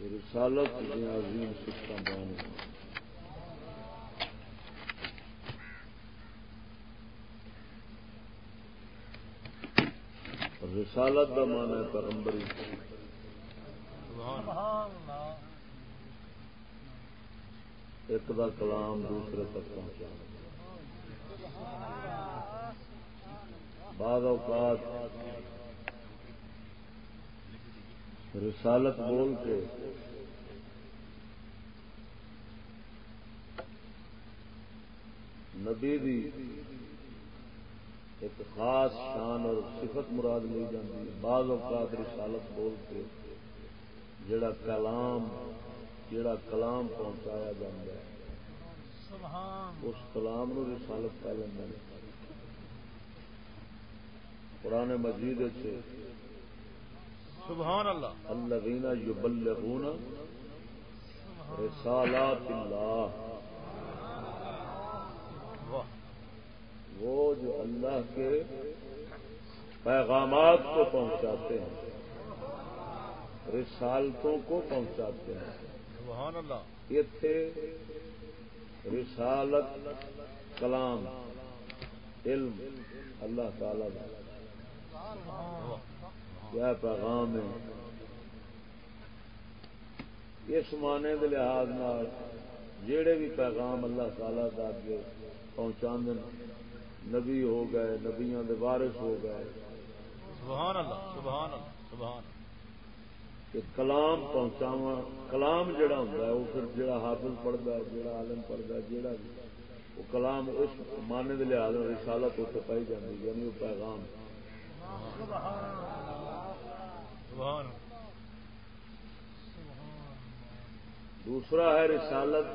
رسالت عظیم سکھا بیان رسالت کا مان ہے پیغمبری۔ ایک دا کلام دوسرے تک پہنچا بعض اوقات رسالت بول کے نبی دی ایک خاص شان اور صفت مراد لی جاتی بعض اوقات رسالت بول کے جڑا کلام جڑا کلام پہنچایا جا اس کلام نو رسالت کر لینا قرآن مجید سبحان اللہ. الذین یبلغون رسالات اللہ. وہ جو اللہ کے پیغامات کو پہنچاتے ہیں رسالتوں کو پہنچاتے ہیں۔ سبحان اللہ. یہ تھے رسالت کلام علم اللہ تعالی۔ کیا پیغام ہے۔ اس معنی کے لحاظ جڑے بھی پیغام اللہ تعالی کا اگے پہنچا نبی ہو گئے نبیاں دے وارث ہو گئے۔ سبحان اللہ سبحان اللہ سبحان کہ کلام پہنچاوا کلام جڑا ہوں وہ پھر جڑا حافظ پڑھتا ہے جڑا عالم پڑھتا ہے جڑا وہ کلام اس مانے کے لحاظ رسالت اتنے پائی جاتی یعنی وہ پیغام۔ سبحان دوسرا ہے رسالت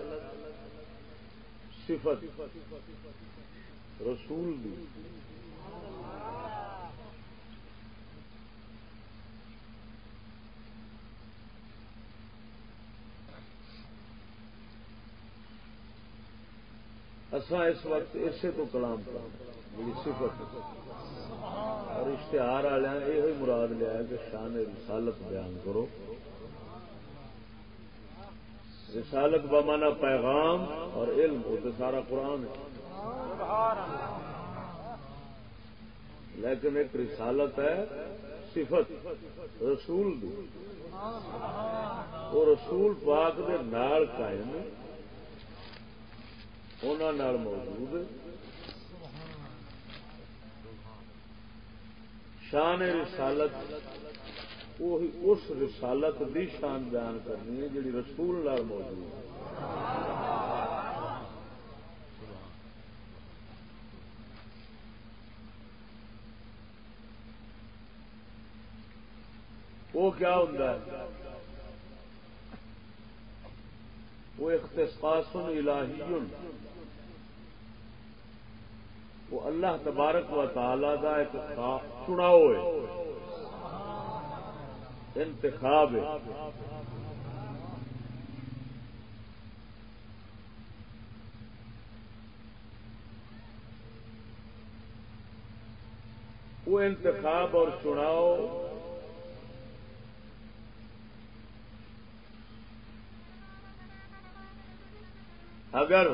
صفت. رسول دی. اصا اس وقت اسے تو کلام میری صفت. اور اشتہار والے یہ مراد لیا کہ شان رسالت بیان کرو۔ رسالت بمانا پیغام اور علم، وہ تو سارا قرآن ہے۔ لیکن ایک رسالت ہے صفت، رسول دی۔ وہ رسول پاک دے نال قائم انہوں موجود شان رسالت، وہی اس رسالت دی شان بیان کرنی ہے جی رسول نال موجود وہ کیا ہوتا ہے؟ وہ اختصاص الہی وہ اللہ تبارک و تعالی کا ایک چناؤ ہے انتخاب۔ ہے وہ انتخاب اور چناؤ اگر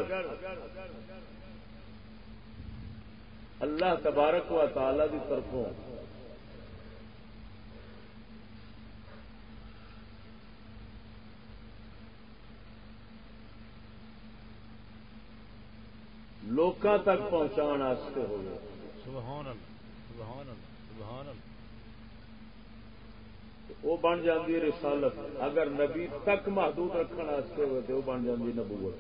اللہ تبارک و تعالی کی طرفوں۔ لوکاں تک پہنچا ہو وہ بن جاتی رسالت۔ اگر نبی تک محدود رکھنے ہوئے تو وہ بن جاتی نبوت۔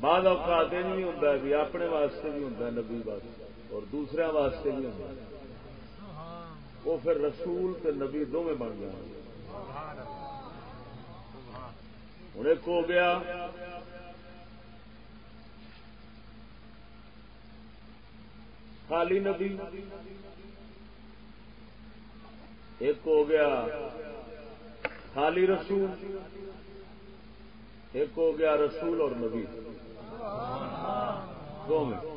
بعد اوقات بھی ہوں بھی اپنے واسطے بھی ہوں نبی واسطے اور دوسرے واسطے بھی ہوں وہ پھر رسول تے نبی دونوں بن گئے۔ ہوں ایک ہو گیا۔ خالی نبی۔ ایک ہو گیا۔ خالی رسول۔ ایک ہو گیا رسول اور نبی۔ دو منٹ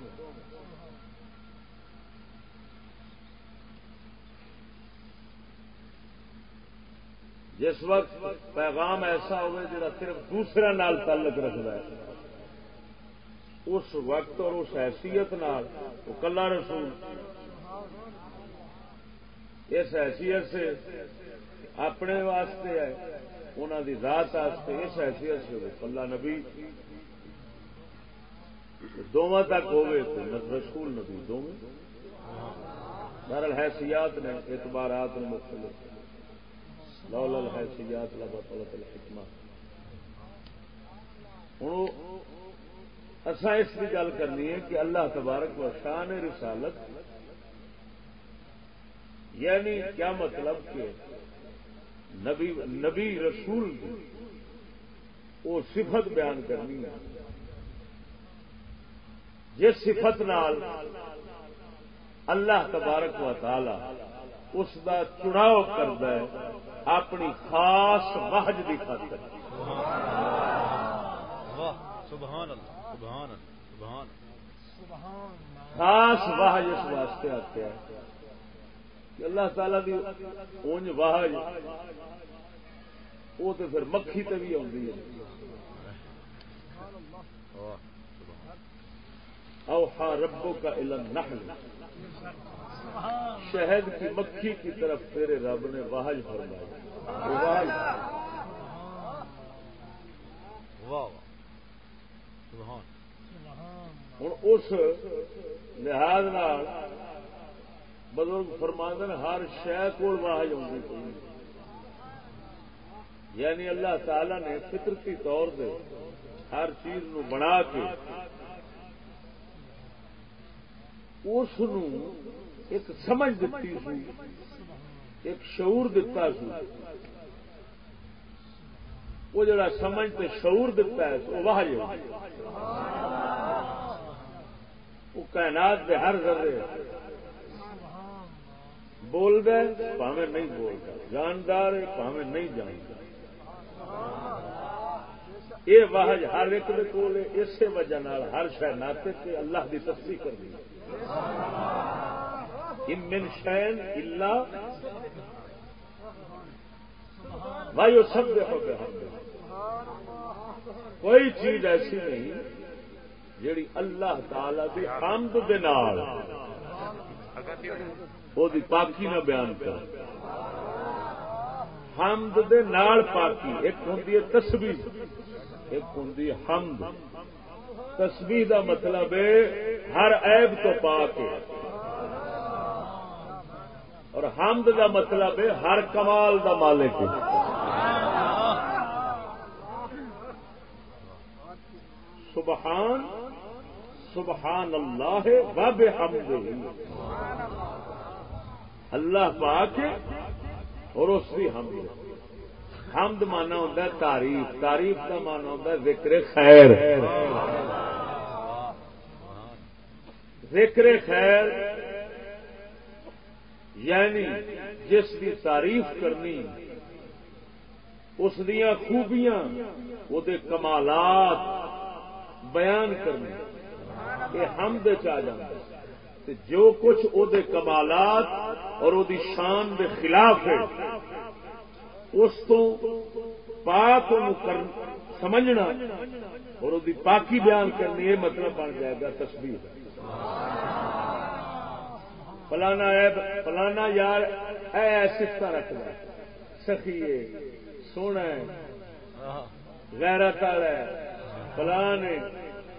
جس وقت پیغام ایسا ہوئے جہاں صرف دوسرے نال تعلق رکھتا ہے، اس وقت اور اس حیثیت نال، وہ کلا رسول، اس حیثیت سے اپنے واسطے ہے انہوں کی ذات واسطے، اس حیثیت سے وہ کلا نبی دونوں تک ہوئے تو رسول نبی دونوں در الحیثیات نے اعتبارات نے مختلف۔ لول الحیثیات لبطلت الحکمہ۔ ہوں اصا اس کی گل کرنی ہے کہ اللہ تبارک و شان رسالت یعنی کیا مطلب کہ نبی نبی رسول وہ صفت بیان کرنی ہے۔ جس صفت نال اللہ تبارک و تعالی اس کا چڑاؤ کرتا ہے اپنی خاص وحج کی خاطر۔ خاص واہ اس واسطے آتے ہیں کہ اللہ تعالی دی اونج واہ وہ تو پھر مکھی تے بھی آتی ہے۔ او ہاں ربو کا علم نحل شہد کی مکھی کی طرف تیرے رب نے واہج فرمائی. واہ ہوں اس لحاظ بزرگ فرماندن ہر شہ کو واہج آئی یعنی اللہ تعالی نے فطرتی طور سے ہر چیز نو بنا کے اس ایک سمجھ دیتی سی، ایک شعور دتا سی۔ وہ جڑا سمجھ تے شعور دتا ہے، وہ واہ جی۔ وہ کائنات دے ہر ذرے۔ بول دے پاوے نہیں بولتا جاندار پاوے نہیں جانتا یہ واہج جی ہر ایک کول اسی وجہ ہر شہ ناطے سے اللہ کی تصدیق کر دی۔ امن شین اللہ بھائی وہ سب دیکھو گے کوئی چیز ایسی نہیں جیڑی اللہ تعالی دی حمد دے نال او دی پاکی نہ بیان کر حمد دے نال پاکی. ایک ہوندی ہے تسبیح، ایک ہوندی ہے حمد. تسبیح دا مطلب ہے، ہر عیب تو پاک ہے۔ اور حمد دا مطلب ہے، ہر کمال دا مالک ہے۔ سبحان سبحان اللہ وب حمد اللہ پاک اور اس کی حمد حمد مانا ہوتا ہے تعریف تعریف کا مانا ہوتا ہے ذکر خیر۔ ذکر خیر یعنی جس کی تعریف کرنی، اس دیا خوبیاں، وہ کمالات بیان کرنا یہ ہم دے چاہ جانا جو کچھ او دے کمالات اور او دی شان دے خلاف ہے، اس تو پاک سمجھنا اور او دی پاکی بیان کرنی، یہ مطلب بن جائے گا تصویر فلانا فلانا یار ایسا رکھنا سخی سونا غیرت والا فلان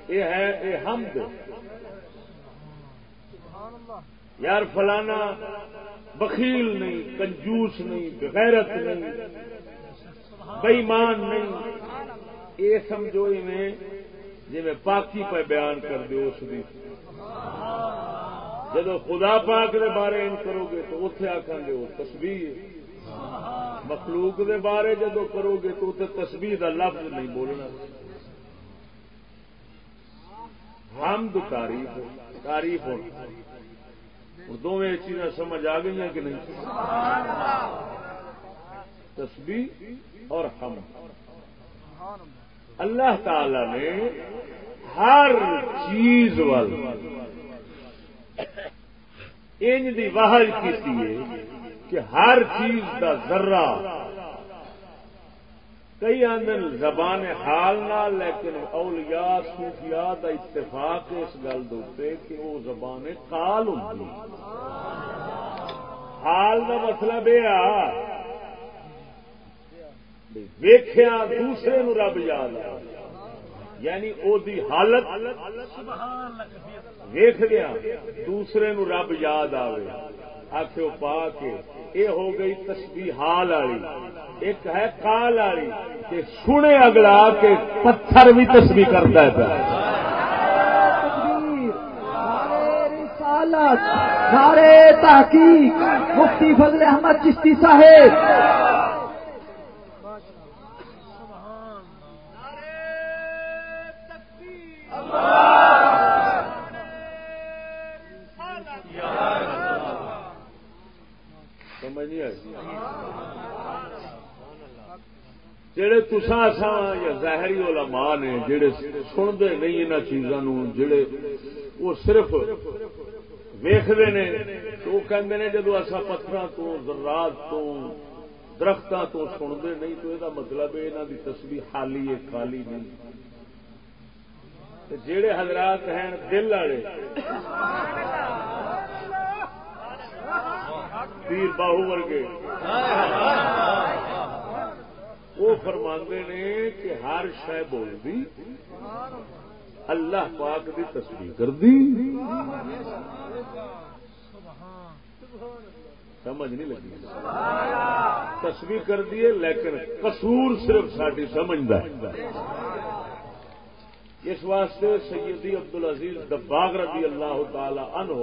یہ ہے، یہ حمد۔ یار فلانا بخیل نہیں، کنجوس نہیں، بغیرت نہیں بےمان نہیں۔ یہ سمجھو میں جی میں پاکی پہ بیان کر دو اس کی جب خدا پاک کے بارے ان کرو گے تو اتنے آخان گے وہ تصویر مخلوق دے بارے جدو کرو گے تو اتنے تصویر کا لفظ نہیں بولنا۔ حمد تعریف تعریف ہو۔ دونوں چیزیں سمجھ آ گئی کہ نہیں؟ تسبیح اور ہم اللہ تعالی نے ہر چیز وال انج دی واہج کی کہ ہر چیز کا ذرہ کئی آدھے زبان حال نہ لیکن اولیاء صوفیاء دا اتفاق اس گل دے کہ وہ زبان کال ہوں حال کا مطلب یہ ویخیا دوسرے نو رب یاد آ یعنی او دی حالت ویخ گیا، دوسرے نو رب یاد آوے۔ آخو پا کے یہ ہو گئی تسبیح حال والی، ایک ہے کال والی، کہ سنے اگلا کے پتھر بھی تسبیح کرتا ہے۔ سارے تحقیق، مفتی فضل احمد چشتی صاحب۔ سمجھ نہیں آئی؟ جڑے تسا سا یا ظاہری علماء نے جڑے سنتے نہیں ان چیزوں جڑے وہ صرف ویختے نے وہ کہتے ہیں جدو اصا پتھر تو ذرات تو درختوں تو سنتے نہیں، تو یہ مطلب یہاں کی تصویر خالی ہے، خالی نہیں۔ جڑے حضرات ہیں دل والے. پیر باہو ورگے. وہ فرماندے نے کہ ہر شہ بول دی اللہ پاک دی تصویر کر دی سمجھ نہیں لگی. تصویر کر دیے لیکن قصور صرف ساری سمجھتا اس واسطے سیدی عبد العزیز دباغ رضی اللہ تعالی عنہ،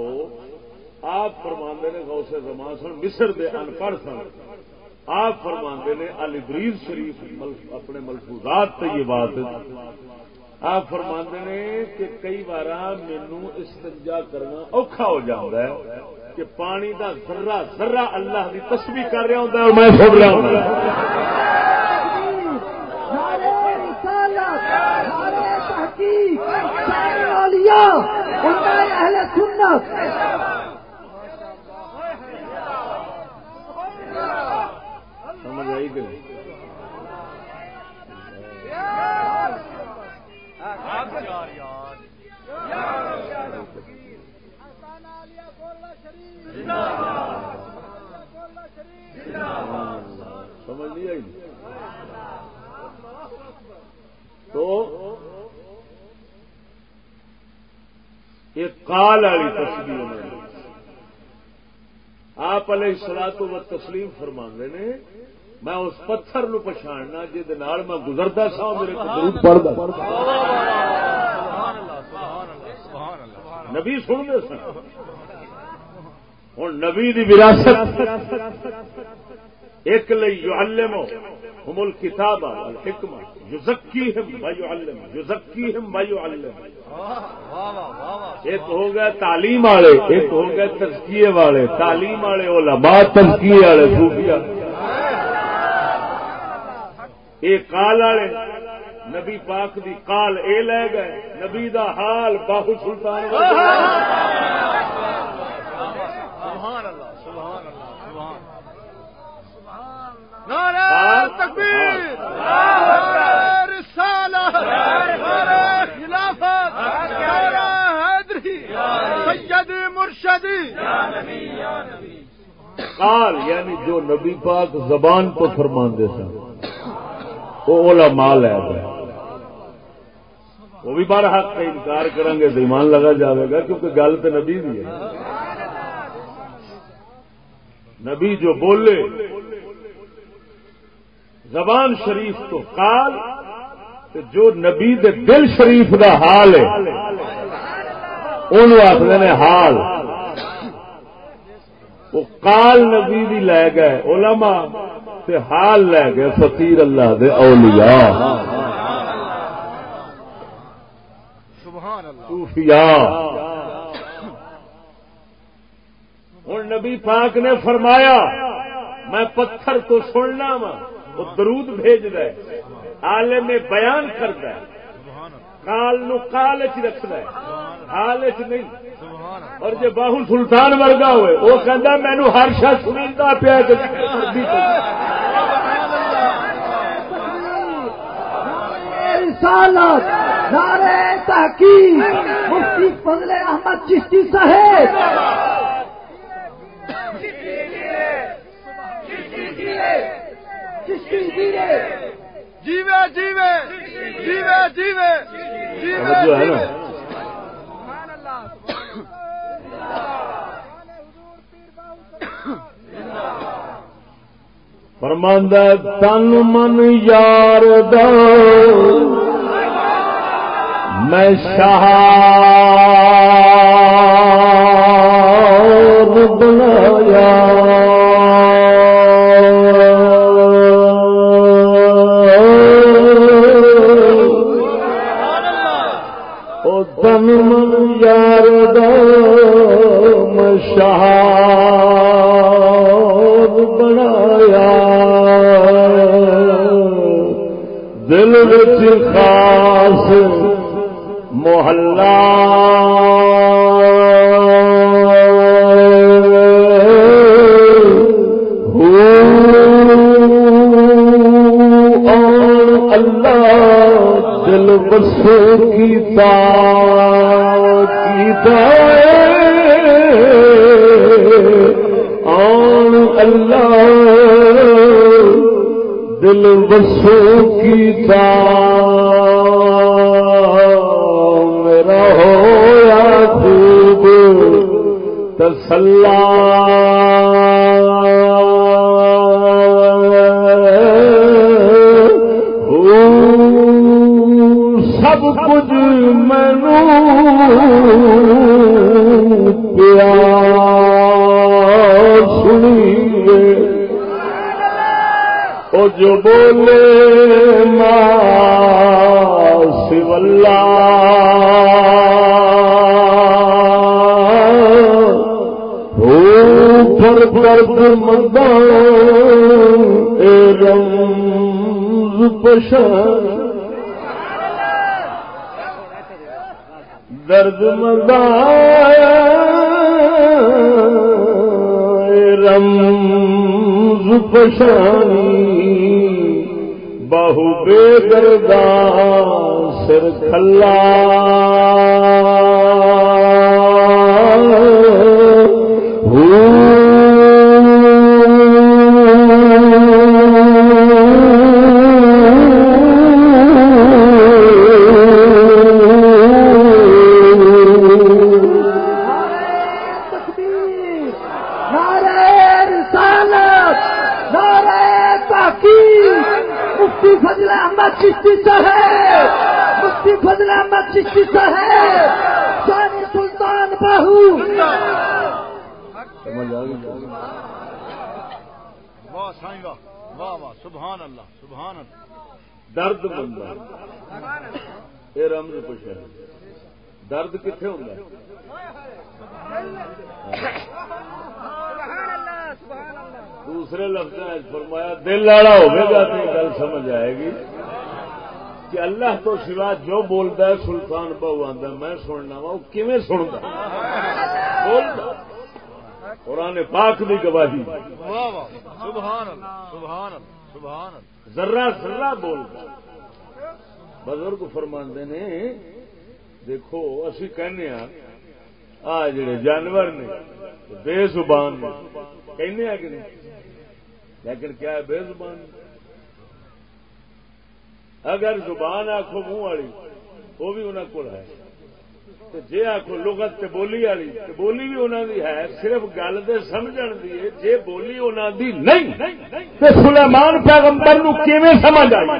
آپ فرماندے نے غوث زمان سن، مصر دے ان پڑھ سن۔ آپ فرماندے نے البریز شریف اپنے ملفوظات تے یہ بات۔ آپ فرماندے نے کہ کئی بار مینو استنجا کرنا اوکھا ہو جاتا ہے کہ پانی دا ذرہ ذرہ اللہ دی تسبیح کر رہا ہوں اور میں سن رہا ہوں نعرہ رسالت نعرہ تحقیق شعر عالیہ ونعرہ اہل سنت سمجھ آئی کہ سمجھ نہیں آئی تو یہ کال والی تصویر آپ علیہ سلا تو وہ تسلیم فرما نے، میں اس پتھر نو پچھاڑنا جہد میں گزرتا سا میرے نبی سن سن۔ ہوں نبی دی وراثت۔ ایک لئی یعلمو ہم الکتاب الحکمہ یزکیہم و یعلم یزکیہم و ایک ہو گیا تعلیم والے، ایک ہو گیا تزکیے والے، تعلیم والے علماء، تزکیے والے صوفیاء۔ یہ کال والے، نبی پاک دی کال اے لے گئے، نبی دا حال باہو سلطان سبحان اللہ سبحان اللہ، سبحان نعرہ تکبیر رسالہ خلافت نعرہ حیدری سید مرشدی۔ قال یعنی جو نبی پاک زبان تو فرمان دے سن وہ علماء لے گئے وہ بھی بارہ حق کا انکار کریں گے تو ایمان لگا جائے گا کیونکہ گل تو نبی بھی ہے۔ نبی جو بولے زبان شریف تو کال جو نبی دے دل شریف دا حال ہے ان آخر نے حال۔ وہ کال نبی دی لے گئے علماء تے حال لے گئے فقیر اللہ دے اولیاء۔ صوفیاء۔ ہوں نبی پاک نے فرمایا میں پتھر تو سننا وا۔ وہ درود بھیج ہے عالم میں بیان کرتا ہے کال نو کال چ رکھد ہے حال چ نہیں۔ اور جی باہو سلطان ورگا ہوئے وہ کہہ مینو ہر شخص سنتا پیا رسالت نعرہ تحقیق مفتی فضل احمد چشتی صاحب۔ چشتی جیوے۔ جیوے جیوے جیوے فرماندہ تن من یار دو میں شاہ یار دو میں شاہ بنایا۔ دل بچ خاص محلہ۔ اللہ دل بسو کی تا آن اللہ دل بسو کی تا میرا ہویا خوب تسلا سب کچھ مینو او جو بولے ماں ہو پر درد مدان اے رمز پشان درد مدان رمز پشانی بہو بے گردان سر کھلا۔ فضل احمد چشتی صاحب مفتی فضل احمد چشتی صاحب شانی سلطان بہو واہ سائیں واہ واہ واہ، سبحان اللہ سبحان اللہ۔ درد بندہ یہ رمز پوچھا درد کتنے ہوتا ہے؟ دوسرے لفظ فرمایا، دل والا ہوگا تو سمجھ آئے گی کہ اللہ تو سوا جو بولتا ہے سلطان بہو آتا میں سننا وا، وہ کیویں سنتا بولتا۔ قرآن پاک دی گواہی۔ واہ واہ بولتا۔ بزرگ فرماندے نے، دیکھو، اسی کہنے ہاں آ جڑے جانور نے، بے زبان نے، کہنے کہ نہیں؟ لیکن کیا ہے بے زبان؟ نے؟ اگر زبان آخو منہ والی، وہ بھی انہوں کو ہے۔ تے جے آخو لغت تے بولی والی، تے بولی بھی انہوں دی ہے، صرف گل دے سمجھن دی ہے بولی انہوں دی نہیں، تے سلیمان پیغمبر نو کیویں سمجھ آئی؟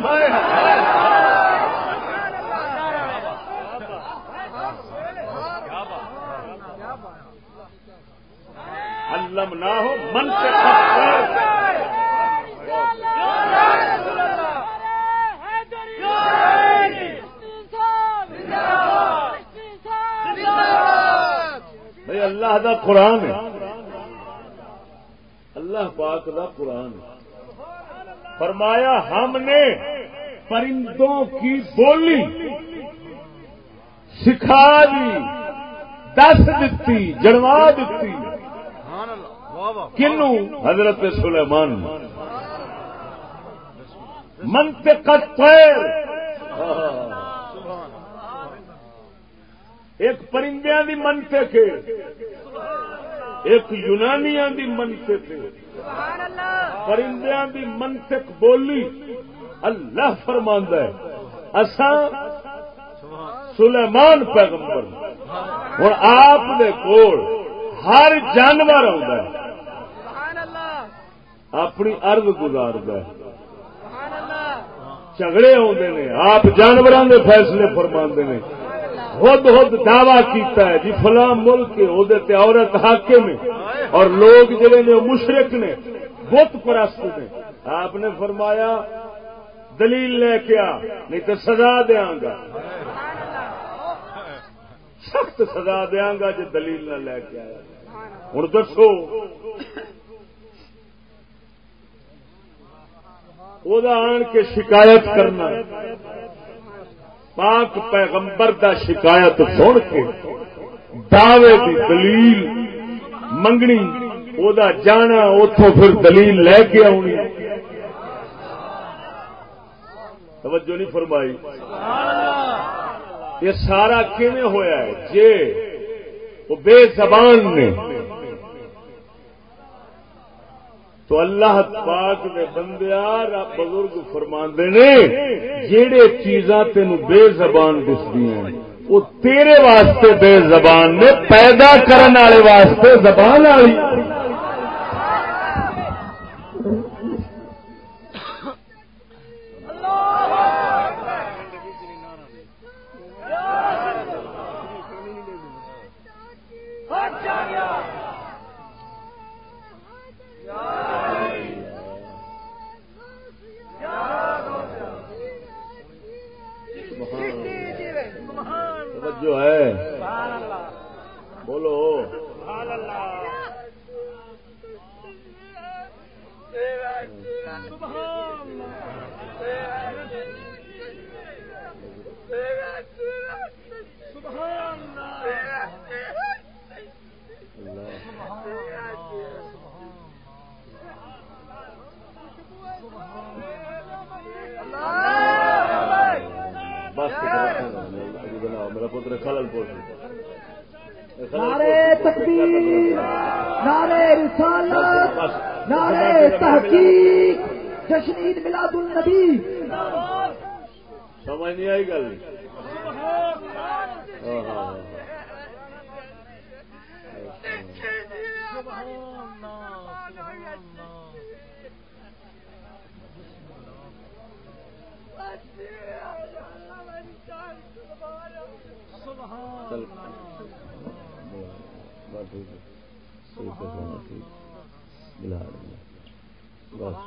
علم نہ ہو من سے اللہ دا قرآن ہے۔ اللہ پاک دا قرآن ہے۔ فرمایا، ہم نے پرندوں کی بولی سکھا دی دس دیتی جڑوا دیتی کنو؟ حضرت سلیمان۔ منطق الطیر ایک پرندیاں دی منطق ہے ایک یونانیاں دی منطق ہے پرندیاں دی منطق بولی اللہ فرماندہ ہے۔ اساں سلیمان پیغمبر۔ ہوں آپ دے کول ہر جانور آتا ہے۔ اپنی ارد گزارد ہے۔ جھگڑے آتے نے، آپ جانوروں کے فیصلے فرما نے۔ خود خود دعوی کیتا ہے جی فلاں ملک کے عورت حاکم میں اور لوگ جڑے نے مشرق نے، بت پرست نے۔ آپ نے فرمایا، دلیل لے کے آ، نہیں تو سزا دیا گا۔ سخت سزا دیا گا جی دلیل نہ لے کے آیا۔ ہوں دسو آن کے شکایت کرنا۔ پاک پیغمبر دا شکایت سن کے، دعوے کی دلیل منگنی، او دا جانا اتوں پھر دلیل لے کے آنی۔ توجہ نہیں فرمائی۔ یہ سارا کیون ہوا ہے؟ جے، وہ بے زبان نے تو اللہ پاک نے بندیا بزرگ فرما نے جہے چیزاں تین بے زبان دسدی ہیں وہ تیرے واسطے بے زبان نے، پیدا کرنے والے واسطے زبان والی جو ہے بولو بس میرا پتر خلل پوش نعرے تکبیر نعرے رسالت نعرے تحقیق جشن عید میلاد النبی سمجھ نہیں آئی گل ہاں ہاں چل بس ٹھیک ہے صحیح سے سونا ٹھیک ملا رہی ہے بس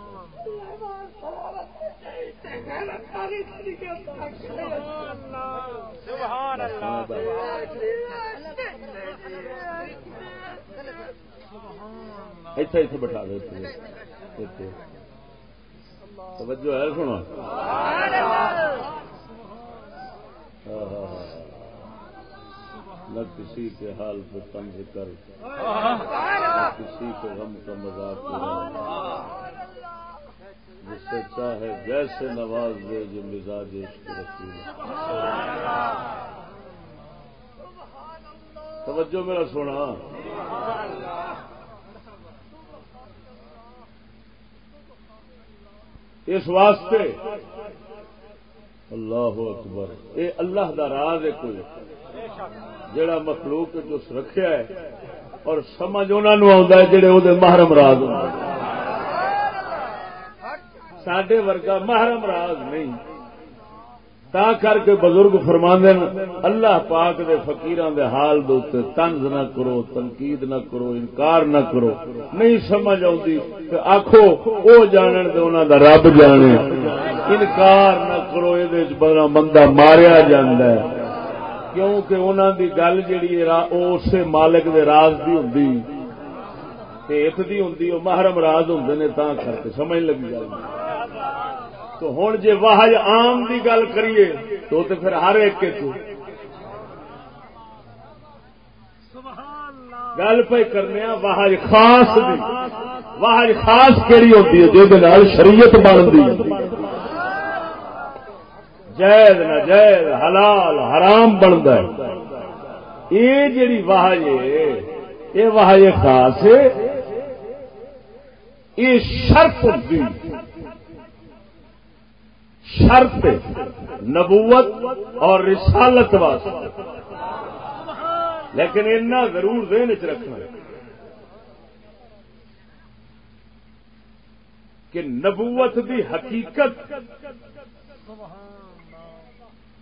ایسے ایسے بٹھا دو اتنے توجہ ہے سنا نہ کسی کے حال پہ تنگ کر، نہ کسی کے غم کا مذاق جس سے چاہے جیسے نواز دے جو مزاج عشق رسول توجہ میرا سونا۔ اس واسطے اللہ اکبر یہ اللہ دا راز ہے کوئی، جڑا مخلوق جو رکھیا ہے، اور سمجھ انہوں آ جڑے وہ محرم راز ہوں۔ سڈے ورگا محرم راز نہیں۔ تا کر کے بزرگ فرما اللہ پاک دے فقیران دے حال دے تنز نہ کرو، تنقید نہ کرو، انکار نہ کرو۔ نہیں سمجھ آتی آخو وہ جانن دے انہوں دا رب جانے۔ انکار نہ کرو یہ بندہ ماریا جاندہ ہے۔ کیونکہ انہوں دی گل جیڑی اسے مالک دے راز دی ہوں ات دی ہوں محرم راز ہوں نے، تا کر کے سمجھ لگی گل۔ تو ہوں جی واہج عام دی گل کریے تو پھر ہر ایک کے تو۔ گل پہ کرنے واہج خاص دی۔ واہج خاص کہڑی ہوتی ہے جہد شریعت بنتی جائز نہ جائز حلال حرام بنتا ہے۔ یہ جڑی واہ یہ واہ خاص یہ شرط ہوتی شرط نبوت اور رسالت واسطے۔ لیکن اتنا ضرور ذہن چ رکھنا کہ نبوت دی حقیقت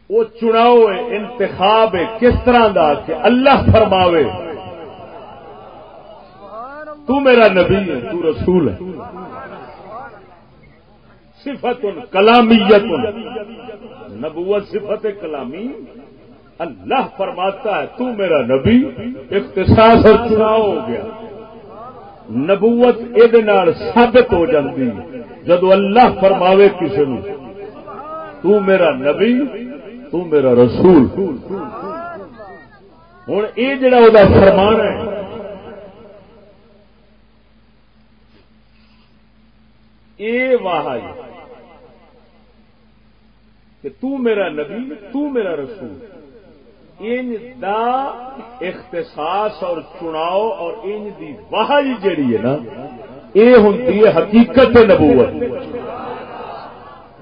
وہ چناؤ ہے، انتخاب ہے، کس طرح دا کہ اللہ فرماوے، تو میرا نبی ہے، تو رسول ہے۔ صفت کلامیت نبوت صفت کلامی۔ اللہ فرماتا ہے، تو میرا نبی اختصاص اور چناؤ ہو گیا۔ نبوت یہ ثابت ہو جاتی جدو اللہ فرماوے کسی نے تو میرا نبی، تو میرا رسول۔ ہوں یہ جڑا وہ فرمان ہے یہ واہ کہ تو میرا نبی، تو میرا رسول۔ ان دا اختصاص اور چناؤ اور ان دی واہج جڑی ہے نا یہ ہوں حقیقت نبوت۔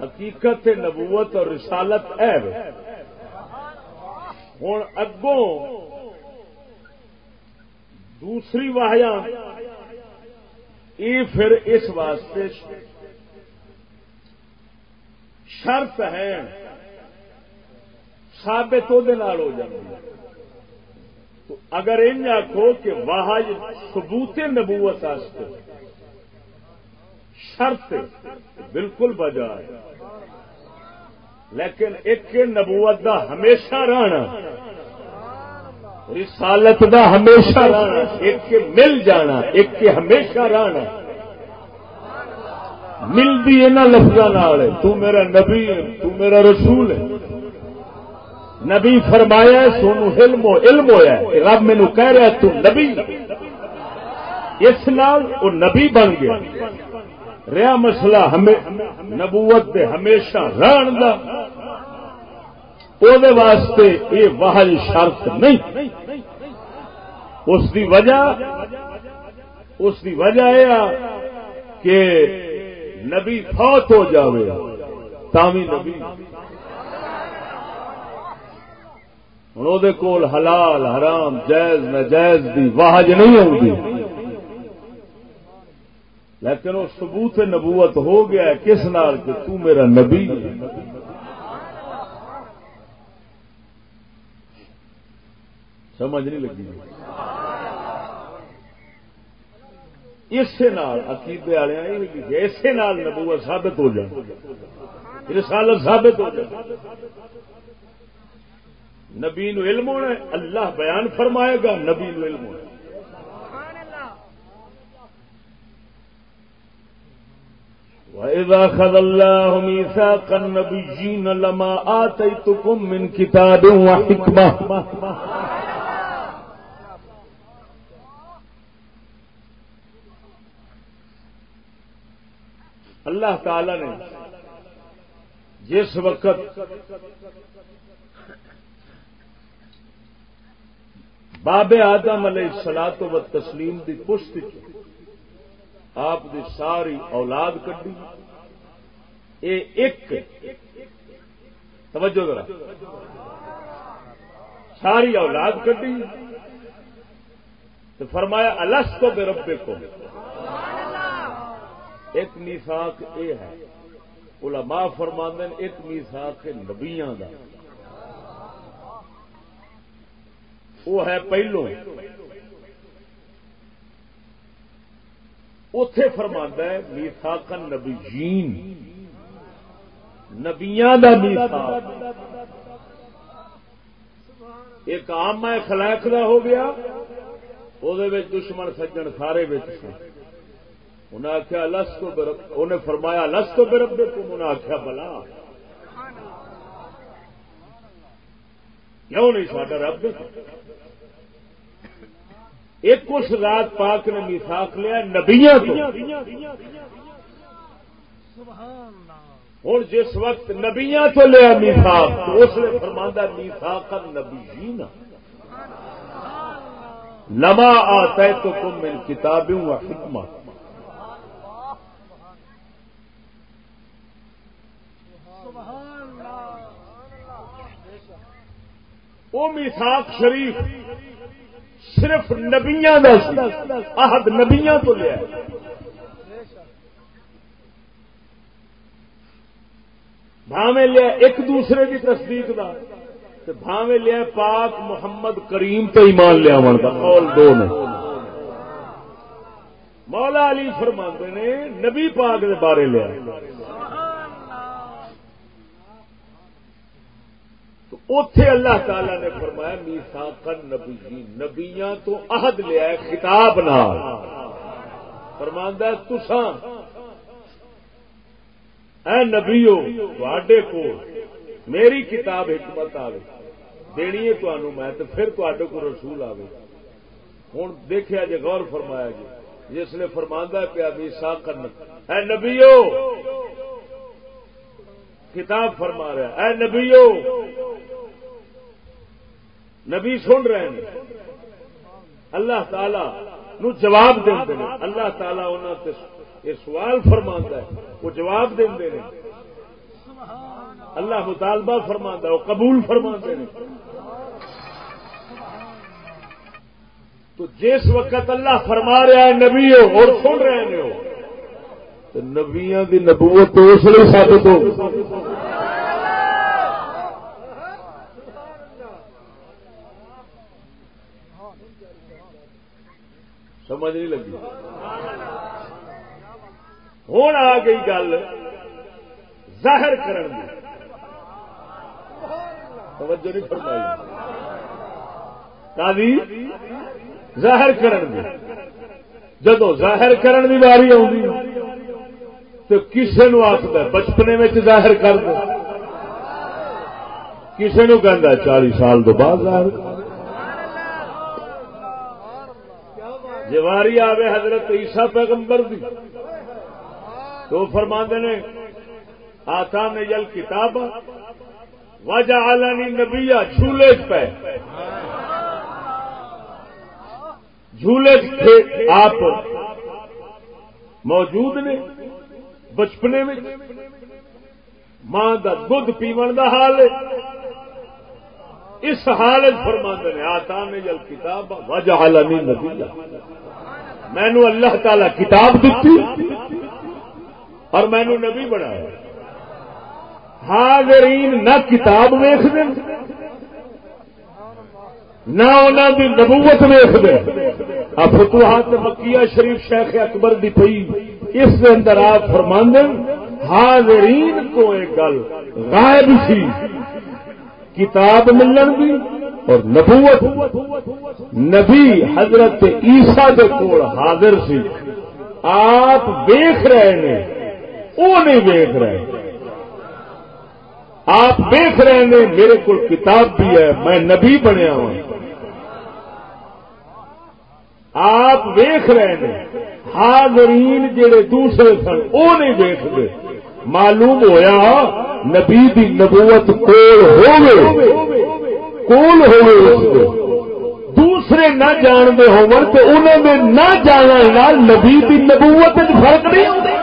حقیقت نبوت اور رسالت ہے ہوں اگوں دوسری واہیا یہ پھر اس واسطے شرط ہے سابت ہو جاتی تو اگر ان آخو کہ واہج سبوت نبوت شرط بالکل بجا ہے۔ لیکن ایک نبوت دا ہمیشہ رہنا، رسالت دا ہمیشہ رہنا، ایک کے مل جانا، ایک کے ہمیشہ رہنا۔ ملتی یہاں لفظوں تو میرا نبی ہے، تو میرا رسول ہے۔ نبی فرمایا سونو علم علم ہوا رب مینو کہہ رہا تو نبی۔ اس نال وہ نبی بن گیا۔ رہا مسئلہ ہمیں نبوت دے ہمیشہ رہن دا۔ او واسطے یہ واہج شرط نہیں۔ اس دی وجہ، اس دی وجہ یہ کہ نبی فوت ہو جاوے۔ تامی نبی۔ ہوں کول حلال، حرام، جائز نجائز دی واہج نہیں آؤں لیکن وہ ثبوت نبوت ہو گیا ہے، کس نال؟ کہ تو میرا نبی سمجھ نہیں لگی۔ اسی عقیدے والے اسی نبوت ثابت ہو جائے۔ رسالت ثابت ہو جائے۔ نبی نو علم ہونا اللہ بیان فرمائے گا، نبی نو علم ہونا وَإِذَا خَذَ اللَّهُ مِيثَاقَ النَّبِيِّينَ لَمَا آتَيْتُكُم مِّن كِتَابٍ وَحِكْمَةٍ اللہ تعالی نے جس وقت باب آدم علیہ سلا تو تسلیم کی پشت آپ دی ساری اولاد کڈی، اے ایک، توجہ ذرا، ساری اولاد کڈی، تو فرمایا الس تو بے ربے کو ایک میساک اے ہے۔ علماء فرماندن ایک میساک نبیاں دا۔ وہ ہے پہلو۔ اتے فرما ہے میساکن نبی جین نبیا ایک آم ہے خلائق کا ہو گیا وہ دشمن سجن سارے انہیں آخیا لس تو انہیں فرمایا لس تو برب تم انہیں آخیا بلا۔ کیوں نہیں ساڈا رب؟ ایک اس رات پاک نے میساک لیا نبیا ہوں جس وقت نبیا تو لیا میساک تو اس نے فرما میساک نبی نا لما آتا ہے تو کم من کتابوں و حکمت وہ میساک شریف صرف نبیاں عہد نبیاں تو لیا۔ بھاویں لیا ایک دوسرے کی تصدیق کا بھاویں لیا پاک محمد کریم تو ایمان لیا دو نے۔ مولا علی فرماندے نے، نبی پاک کے بارے لیا۔ اتے اللہ تعالی نے فرمایا میسا کن نبی نبیاں تو عہد لیا ہے خطاب نال۔ فرماندہ تسان اے نبیو تھوڑے کو میری کتاب حکمت آئے دینی ہے تمہوں میں تو پھر تے کو رسول آئے ہوں دیکھا جی غور فرمایا جی جس نے فرماندہ پیا میسا کن اے نبیو کتاب فرما رہا ہے۔ اے نبیو، نبی سن رہے ہیں۔ اللہ تعالی نو جواب دیں اللہ تعالی انہوں یہ سوال فرما ہے، وہ جواب دیں اللہ مطالبہ فرما ہے، وہ قبول فرما تو جس وقت اللہ فرما رہا ہے نبی ہو اور سن رہے ہیں۔ ہو نبیاں دی نبوت تو اس لیے ثابت ہو۔ سمجھ نہیں لگی۔ ہوں آ گئی گل۔ ظاہر کرن دی۔ توجہ نہیں فرمائی۔ ظاہر کرن دی۔ جدو ظاہر کرن دی باری آئی تو کسی نو آخر بچپنے میں ظاہر کر دو کسی نو کہ چالی سال تو بعد ظاہر جواری آوے حضرت عیسیٰ پیغمبر دی، تو فرما نے، آتا نے جل کتاب وجہ عالانی نبیا جھولے پہ جھولے آپ موجود نے۔ بچپنے میں ماں کا دھد پیمن کا حال ہے۔ اس حالت فرما نے آتا نے جل کتاب وجہ عالانی مینو اللہ تعالی کتاب دیتی اور مینو نبی بنایا۔ حاضرین نہ کتاب ویخ دیں نہ انہوں نبوت ویخ دیں فتوحات مکیہ شریف شیخ اکبر دی پئی۔ اس کے اندر آپ فرماند حاضرین کو ایک گل غائب سی، کتاب ملن کی اور نبوت۔ نبی حضرت عیسا کے کول حاضر سی۔ آپ دیکھ رہے ہیں وہ نہیں دیکھ رہے۔ آپ دیکھ رہے ہیں میرے کو کتاب بھی ہے، میں نبی بنیا ہوں۔ آپ دیکھ رہے ہیں حاضرین جڑے دوسرے سن وہ نہیں دیکھتے۔ معلوم ہویا نبی دی نبوت کول ہوئے کول ہوئے دوسرے نہ جانتے ہو تو انہوں نے نہ جانا نبی کی نبوت فرق نہیں ہوتا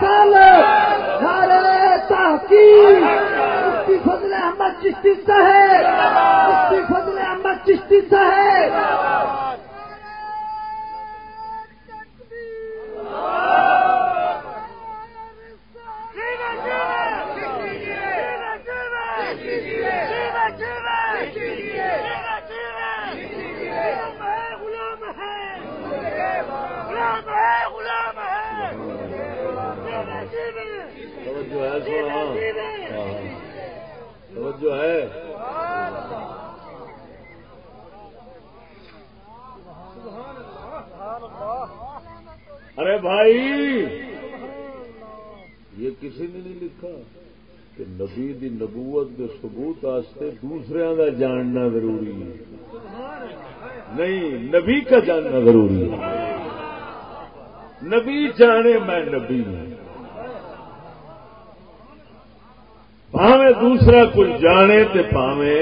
فضل احمد چشتی صاحب فضل احمد چشتی صاحب جو ہے سو ارے بھائی، یہ کسی نے نہیں لکھا کہ نبی دی نبوت کے ثبوت واسطے دوسرے کا جاننا ضروری ہے۔ نہیں، نبی کا جاننا ضروری ہے۔ نبی جانے میں نبی ہوں۔ پاوے دوسرا کچھ جانے تے پاوے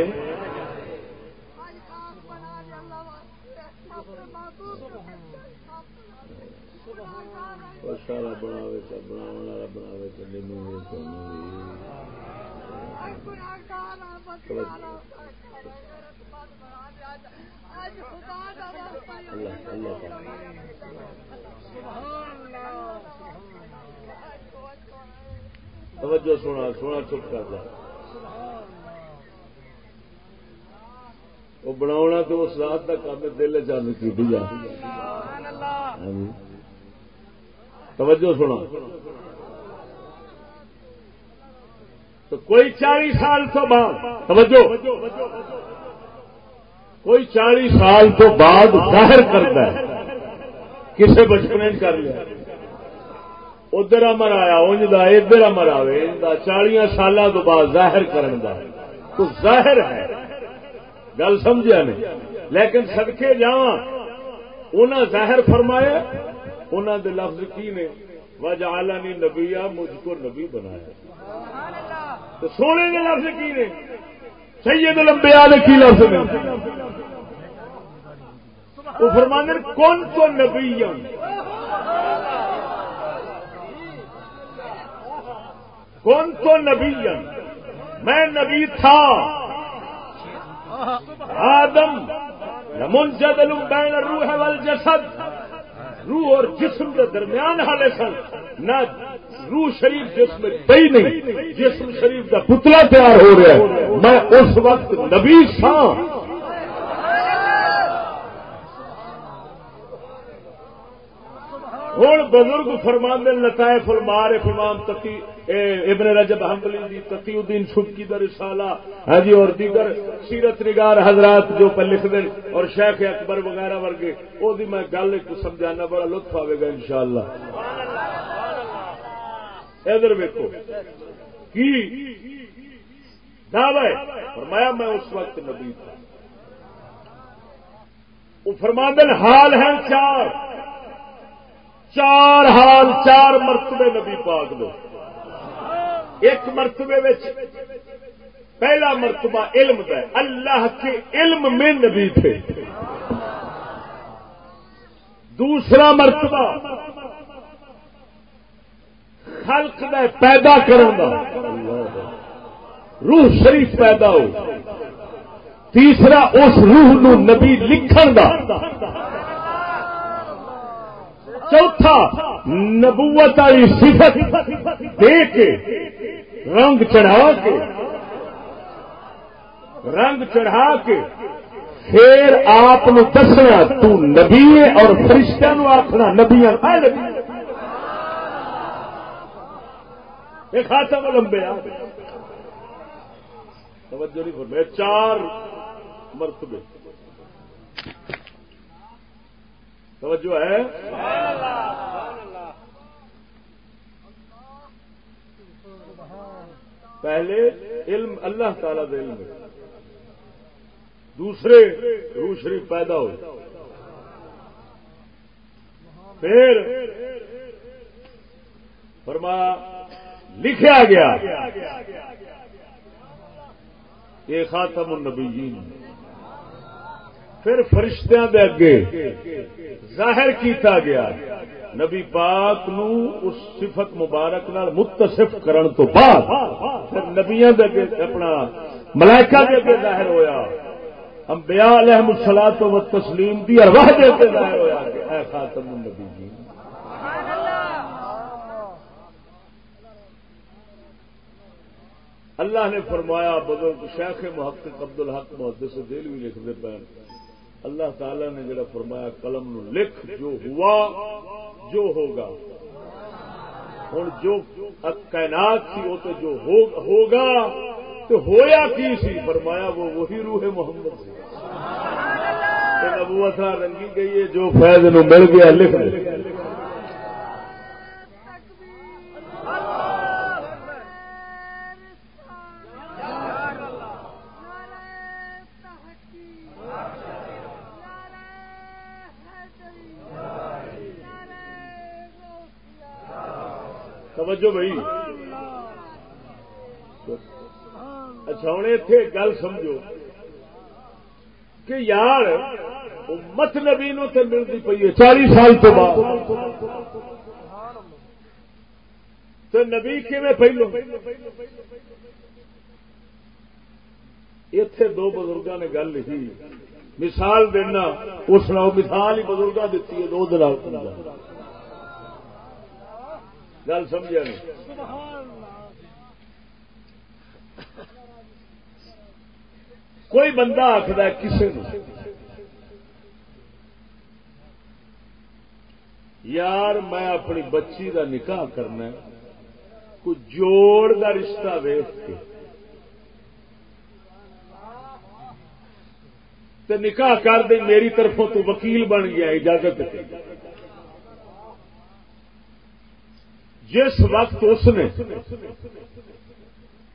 سارا توجہ سونا سونا چپ کر جا۔ وہ بنا تو اس رات کا کام دل چند کی جا۔ ہاں۔ توجہ سونا تو کوئی چالیس سال تو بعد، توجہ۔ کوئی چالیس سال تو بعد ظاہر کرتا ہے، کسے بچپنے کر لیا۔ ادھر امر آیا انج دا ادھر امر آئے چالیا سال تو بعد ظاہر کرن دا۔ تو ظاہر ہے۔ گل سمجھا نہیں؟ لیکن سدکے جا ظاہر فرمایا انہوں دے لفظ کی نے؟ وجہ آلانی نبی مجھ کو نبی بنایا۔ تو سونے کے لفظ کی نے؟ سید لمبے آلے کی لفظ نے؟ وہ فرمانے کون تو نبی کون تو نبی میں نبی تھا. آدم منجدل بین روح والجسد. روح اور جسم کے درمیان حالے سن. نہ روح شریف جسم پی نہیں، جسم شریف کا پتلا تیار ہو رہا ہے. میں اس وقت نبی تھا ہوں بزرگ فرمان لطائف المعارف امام تقی ابن رجب حنبلی دی، تقی الدین سبکی در رسالہ ہاں جی اور دیگر سیرت نگار حضرات جو پہ لکھ دیں، اور شیخ اکبر وغیرہ ورگے وہ دی میں گل ایک سمجھانا، بڑا لطف آئے گا انشاءاللہ۔ ادھر ویکو کی؟ دعوی۔ فرمایا میں اس وقت نبی تھا۔ وہ فرماندن، حال ہیں چار۔ چار حال، چار مرتبے نبی پاک دو ایک مرتبے پہلا مرتبہ علم ہے۔ اللہ کے علم میں نبی تھے۔ دوسرا مرتبہ خلق میں پیدا کروں روح شریف پیدا ہو۔ تیسرا، اس روح نو نبی لکھن دا۔ چوتھا نبوت والی صفت دے کے رنگ چڑھا کے، رنگ چڑھا کے پھر آپ دسنا، تو نبی اور فرشتہ نو آخنا نبیا خاصا لمبے توجہ نہیں چار مرتبے۔ توجہ ہے؟ پہلے علم اللہ تعالی دے علم دوسرے روح شریف پیدا ہو پھر فرما لکھا گیا یہ خاتم النبیین۔ پھر فرشتیاں دے اگے ظاہر کیتا گیا۔ نبی پاک نو اس صفت مبارک نال متصف کرن تو بعد پھر نبیاں دے اگے اپنا ملائکہ دے اگے ظاہر ہویا۔ انبیاء علیہ الصلوۃ و تسلیم دی ارواح دے اگے ظاہر ہویا کہ اے خاتم النبی جی۔ اللہ نے فرمایا، بزرگ شیخ محقق عبد الحق محدث دل بھی لکھتے پے اللہ تعالی نے جڑا فرمایا قلم نو لکھ جو ہوا جو ہوگا۔ ہوں جو کائنات تھی وہ تو جو ہوگا۔ تو ہویا کی سی؟ فرمایا وہ وہی روح محمد سی۔ نبوت رنگی گئی ہے جو فیض نو مل گیا لکھ توجہ بھائی۔ اچھا ہوں اتے گل سمجھو۔ کہ یار، امت نبی نو تے ملتی پی ہے چالی سال تو بعد۔ تو نبی کیویں پہلو؟ اتے دو بزرگوں نے گل لکھی۔ مثال دینا، اس نے مثال ہی بزرگ دیتی ہے، دو دلال گل سمجھا نہیں۔ کوئی بندہ آخر کسی یار میں اپنی بچی کا نکاح کرنا کوئی جوڑ کا رشتہ ویچ کے۔ تے نکاح کر دے، میری طرفوں تو وکیل بن گیا، اجازت جس وقت اس نے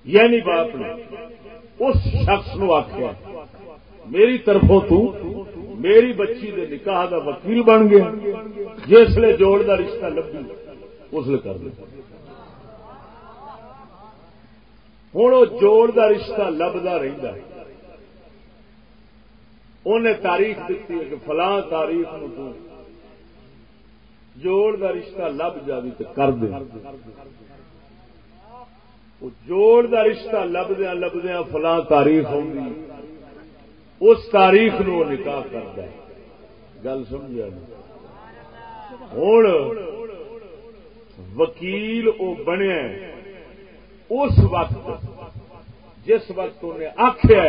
یعنی باپ نے، اس شخص نو آخیا میری طرفوں تو میری بچی دے نکاح دا وکیل بن گیا، جس جوڑ دا رشتہ لبھی، اس لیے کر دیا۔ ہوں وہ جوڑ دا رشتہ لبدا رہتا ہے۔ انہیں تاریخ دیتی ہے کہ فلاں تاریخ تو جوڑ دا رشتہ لب جاوی تو کر دے۔ جوڑ دا رشتہ لبدیا لبدیا فلاں تاریخ ہوگی اس تاریخ نو نکاح کرتا ہے۔ گل سمجھا جی؟ ہوں وکیل وہ بنیا اس وقت، جس وقت انہیں آخیا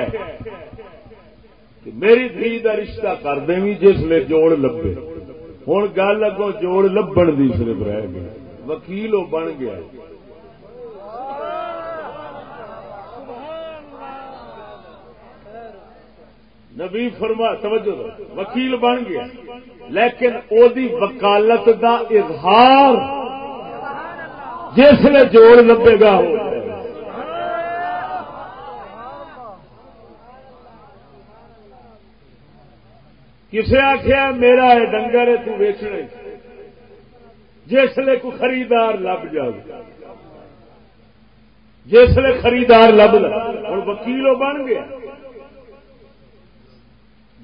کہ میری دھی کا رشتہ کر دیں جس لے جوڑ لبے۔ ہوں گل اگوں جوڑ لبن دی صرف رہ گئی وکیل وہ بن گیا نبی فرما توجہ وکیل بن گیا لیکن او دی وکالت دا اظہار جس نے جوڑ لبے گا ہو کسے آخیا میرا ہے ڈنگر ہے، تو ویچنے جسے کو خریدار لب جائے جسے خریدار لب ہوں وکیل بن گیا۔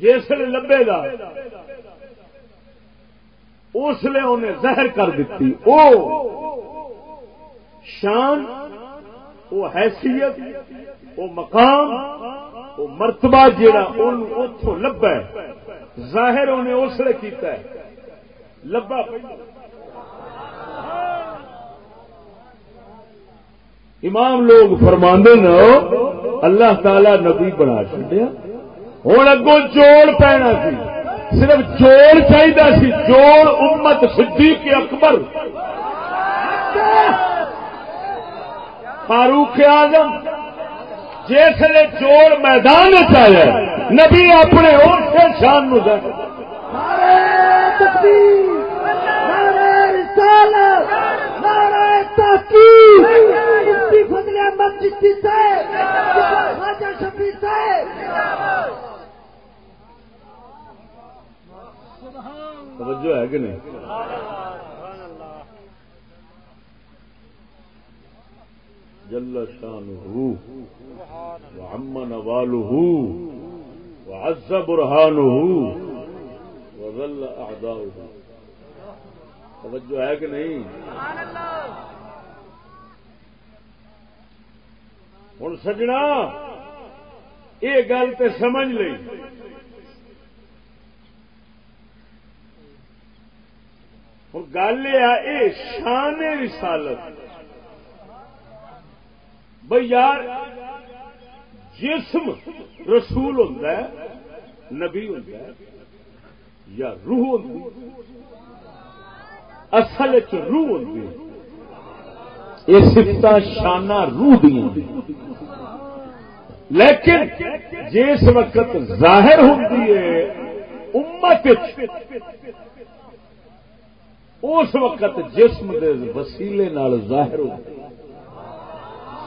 جسے لبے گا اس لیے انہیں زہر کر دیتی او شان وہ حیثیت وہ مقام وہ مرتبہ جہا اتوں لبا ظاہر انہیں اس لیے کیتا ہے۔ لبا امام لوگ فرماندے نا، اللہ تعالی نبی بنا چڈیا ہوں اگوں جوڑ پینا سی۔ صرف جوڑ چاہیے سی، جوڑ امت صدیق اکبر۔ فاروق اعظم۔ جسے جوڑ میدان چاہیے نبی اپنے اور شان نو توجہ ہے کہ نہیں؟ جل شانہ وعم نواله وعز برهانه وظل اعداؤه توجہ ہے کہ نہیں؟ ہوں سجنا یہ گل تو سمجھ لی ہوں گل یہ شان رسالت۔ بھائی یار جسم رسول ہوتا ہے، نبی ہوتا ہے، یا روح ہوتی اصل چ روح ہوتی یہ سفت شانہ روح دیا لیکن جس وقت ظاہر ہوتی ہے، امت اس وقت جسم دے وسیلے نال ظاہر ہوتی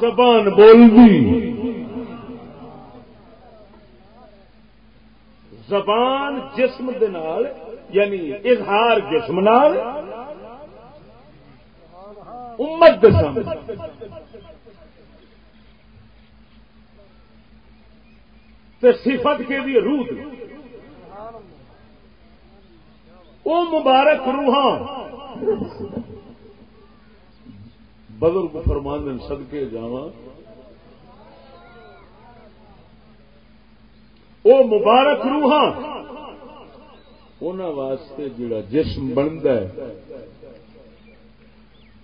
زبان بول دی زبان جسم دے نال یعنی اظہار جسم نال، امت دے سامنے۔ تے صفت کے لیے روح دی۔ وہ مبارک روحاں۔ بزرگ فرمان سدکے جاوا وہ مبارک روحاں۔ ان واسطے جڑا جسم بنتا ہے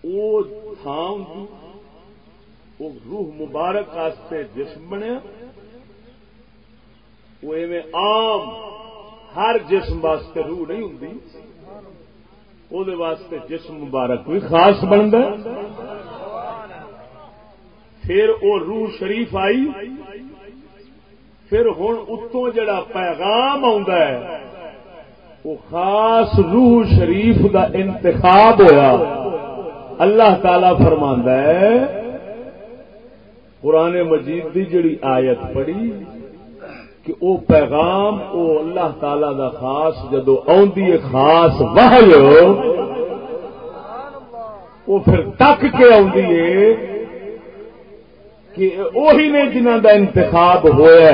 وہ تھان وہ روح مبارک واسطے جسم بنیا۔ وہ ایویں عام ہر جسم واسطے روح نہیں ہوں وہ واسطے جسم مبارک بھی خاص بنتا پھر وہ روح شریف آئی۔ پھر ہوں اتوں جڑا پیغام ہے، وہ خاص روح شریف دا انتخاب ہوا اللہ تعالی فرماندا ہے، قرآن مجید دی جڑی آیت پڑھی کہ او پیغام او اللہ تعالی دا خاص، جدو آدھی خاص وحی، وہ پھر تک کے آدھی کہ وہی نے جنہ دا انتخاب ہوا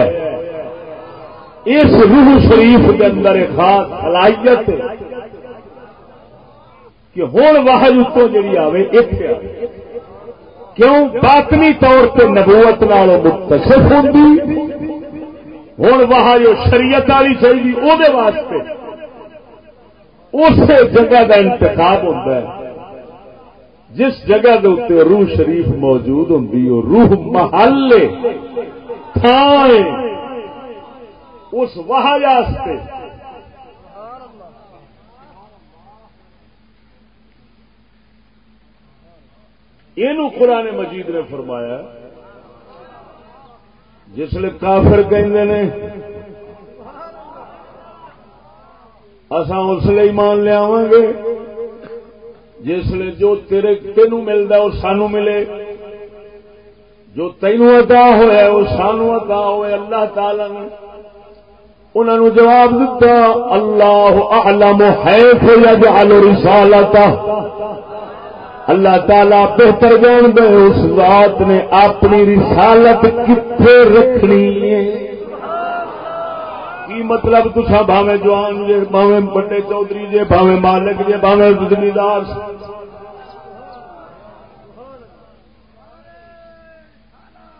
اس روح شریف کے اندر ایک خاص صلاحیت کہ ہوں واہج اتوں جی آئے اتنے آئے کیوں؟ باطنی طور پہ نبوت نال متصف ہوں ہوں وہ شریعت والی چاہیے وہ واسطے۔ اس جگہ کا انتخاب ہوتا ہے۔ جس جگہ کے اتنے روح شریف موجود ہوں روح محل تھان اس واسطے۔ یہ قرآن مجید نے فرمایا جسے کافر کہ اس لیے ایمان لیا گے۔ جسے جو تیرے تین ملتا وہ سانو ملے۔ جو تینوں ادا ہوا وہ سانو ادا ہوئے۔ اللہ تعالی نے انہوں جواب دیتا اللہ اعلم حیث یجعل رسالتا اللہ تعالی بہتر جان دے اس ذات نے اپنی رسالت کتنے رکھنی ہے؟ کی مطلب تسا بھاوے جوان جے بھاوے بڑے چودھری جے بھاوے مالک جے بھاوے زمیندار۔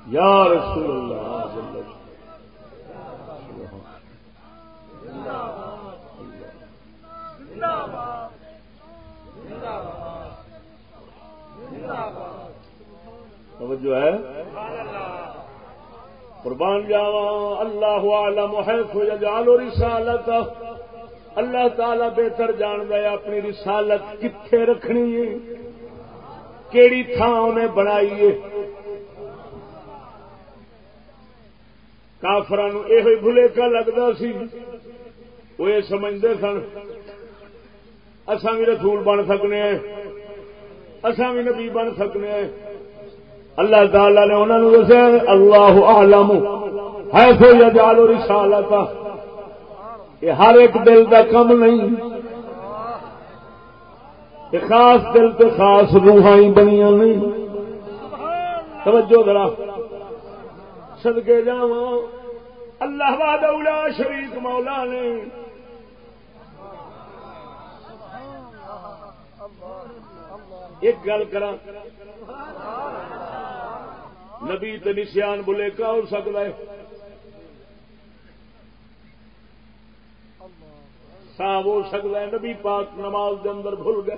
یا رسول اللہ، توجہ ہے؟ قربان جاوا اللہ عالم یجعل رسالت۔ اللہ تعالی بہتر جان دیا اپنی رسالت کتنے رکھنی ہے، کیڑی تھان انہیں بنائی ہے۔ کافران یہ بھلے کا لگتا سی، وہ یہ سمجھتے سن اصا بھی رسول بن سکنے اصا بھی نبی بن سکنے اللہ تعالی نے انہوں نے دسیا اللہ عالم ہے سو یا جالو رسالت یہ ہر ایک دل کا کم نہیں۔ یہ خاص دل تے خاص روحائی بنیا نہیں۔ توجہ ذرا۔ سدکے جا اللہ باد شریک مولا نے۔ ایک گل کر نبی تو نشان بلے کا ہو سکتا ہے صاحب ہو سکتا ہے نبی پاک نماز کے اندر بھول گئے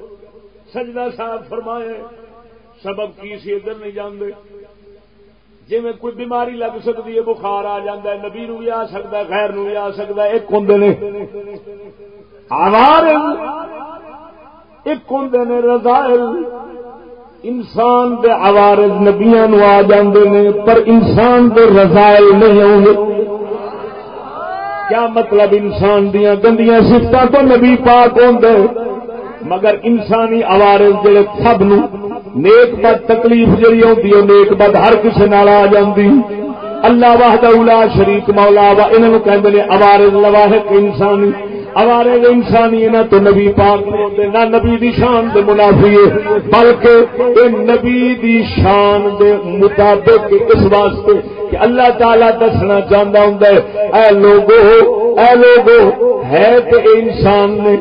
سجدہ صاحب فرمائے سبب کی سی ادھر نہیں جانتے جی میں کوئی بیماری لگ سکتی ہے بخار آ جا ہے نبی نو بھی آ سکتا ہے خیر نو بھی آ سکتا ہے ایک ہوں نے ایک ہوں نے رضائل انسان دے عوارض نبیاں نو آ جاندے نے، پر انسان دے رضائل نہیں آؤں گے کیا مطلب انسان دیا گندیاں سفت تو نبی پاک ہوں مگر انسانی عوارض جڑے سب نو نیک بد تکلیف جڑی ہوتی ہے، نیک بد ہر کسی نال آ جاندی۔ اللہ واہدہ اولا شریک مولا، وا انہوں کہندے نے عوارض لواحق انسانی۔ اوارے انسانی نہ تو نبی پاک نہ نبی دی شان دے منافی بلکہ اے نبی دی شان دے مطابق اس واسطے کہ اللہ تعالی دسنا چاہتا ہوں اے لوگو اے لوگو، ہے تو انسان نے،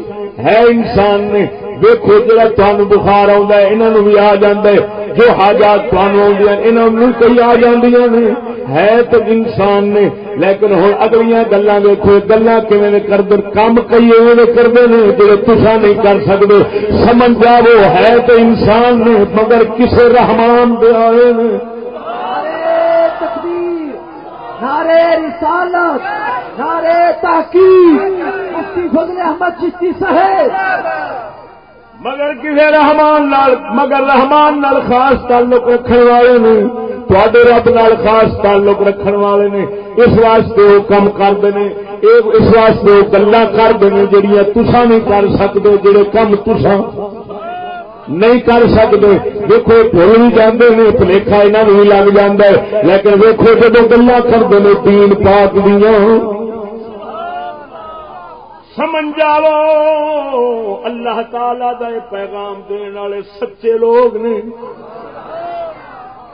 ہے انسان نے دیکھو جا تمہیں بخار آنہوں بھی آ جائے جو حاجات تمہیں آدی کئی آ جی ہے تو انسان نے۔ لیکن ہوں اگلیاں گلا دیکھو گلا کر کام کئی ایویں کرتے ہیں جی تصا نہیں کر سکتے سمجھ جاو ہے تو انسان نے، مگر کسے رحمان دے آئے نے۔ نعرے رسالت نعرے تحقیق۔ مفتی فضل احمد چشتی صاحب۔ مگر کسی رحمان نال مگر رحمان نال خاص تعلق رکھنے والے نے تھوڑے رب نال خاص تعلق رکھنے والے نے اس واسطے وہ کم کرتے ہیں اس واسطے وہ گلا کرتے ہیں جہیا تسا نہیں کر سکتے جہے کم تسا نہیں کر سکتے۔ دیکھو بھول بھی جانے نے پلیخا یہاں بھی لگ جا لیکن دیکھو جب گلا کرتے ہیں تین پاک دیا سمجھ جاؤ اللہ تعالی کا پیغام دن والے سچے لوگ نے۔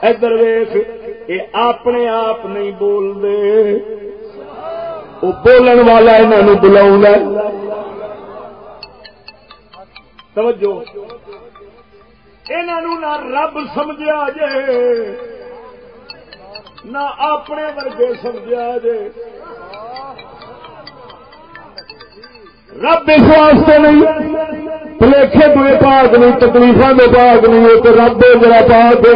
ادھر ویخ یہ اپنے آپ نہیں بولتے وہ بولن والا انہوں بلا توجہ۔ نہ رب سمجھا جے نہ اپنے ورگے سمجھا جے رب اس واسطے نہیں، پلیکھے دے پاک نہیں تکلیفوں کے پاک نہیں وہ تو رب جڑا پاک ہے۔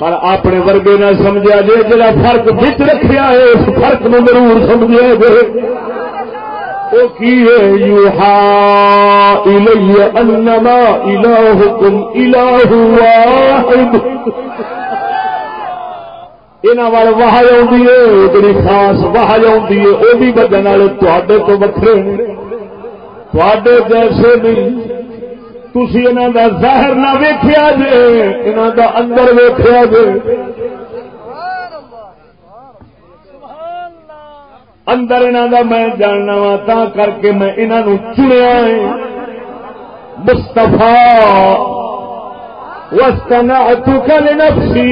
پر اپنے ورگے نہ سمجھا جے، جڑا فرق بچ رکھا ہے، اس فرق نو ضرور سمجھا جائے یوحا الی انما الہکم الہ واحد۔ یہاں واہ آئی خاص واہ آئی وہ بھی بدن والے تے تو وکرے تے جیسے نہیں تھی انہوں کا ظاہر نہ ویخیا جے انہوں کا اندر ویخیا جے اندر انہوں کا میں جاننا وا تا کر کے میں انہوں چنیا مستفا وسطنا کل نفسی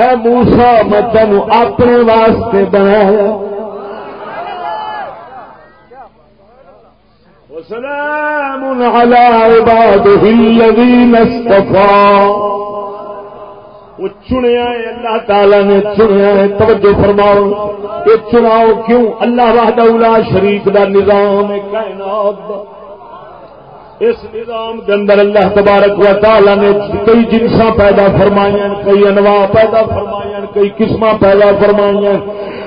اے موسا میں تین اپنے واسطے بنایا سلام على عباده الذين اصطفى. چنیا ہے اللہ تعالی نے چنیا ہے توجہ فرماؤ یہ چناؤ کیوں اللہ وحدہ شریف کا نظام ہے کائنات اس نظام کے اندر اللہ تبارک و تعالی نے کئی جنساں پیدا فرمائی کئی انواع پیدا فرمائی کئی قسم پیدا فرمائی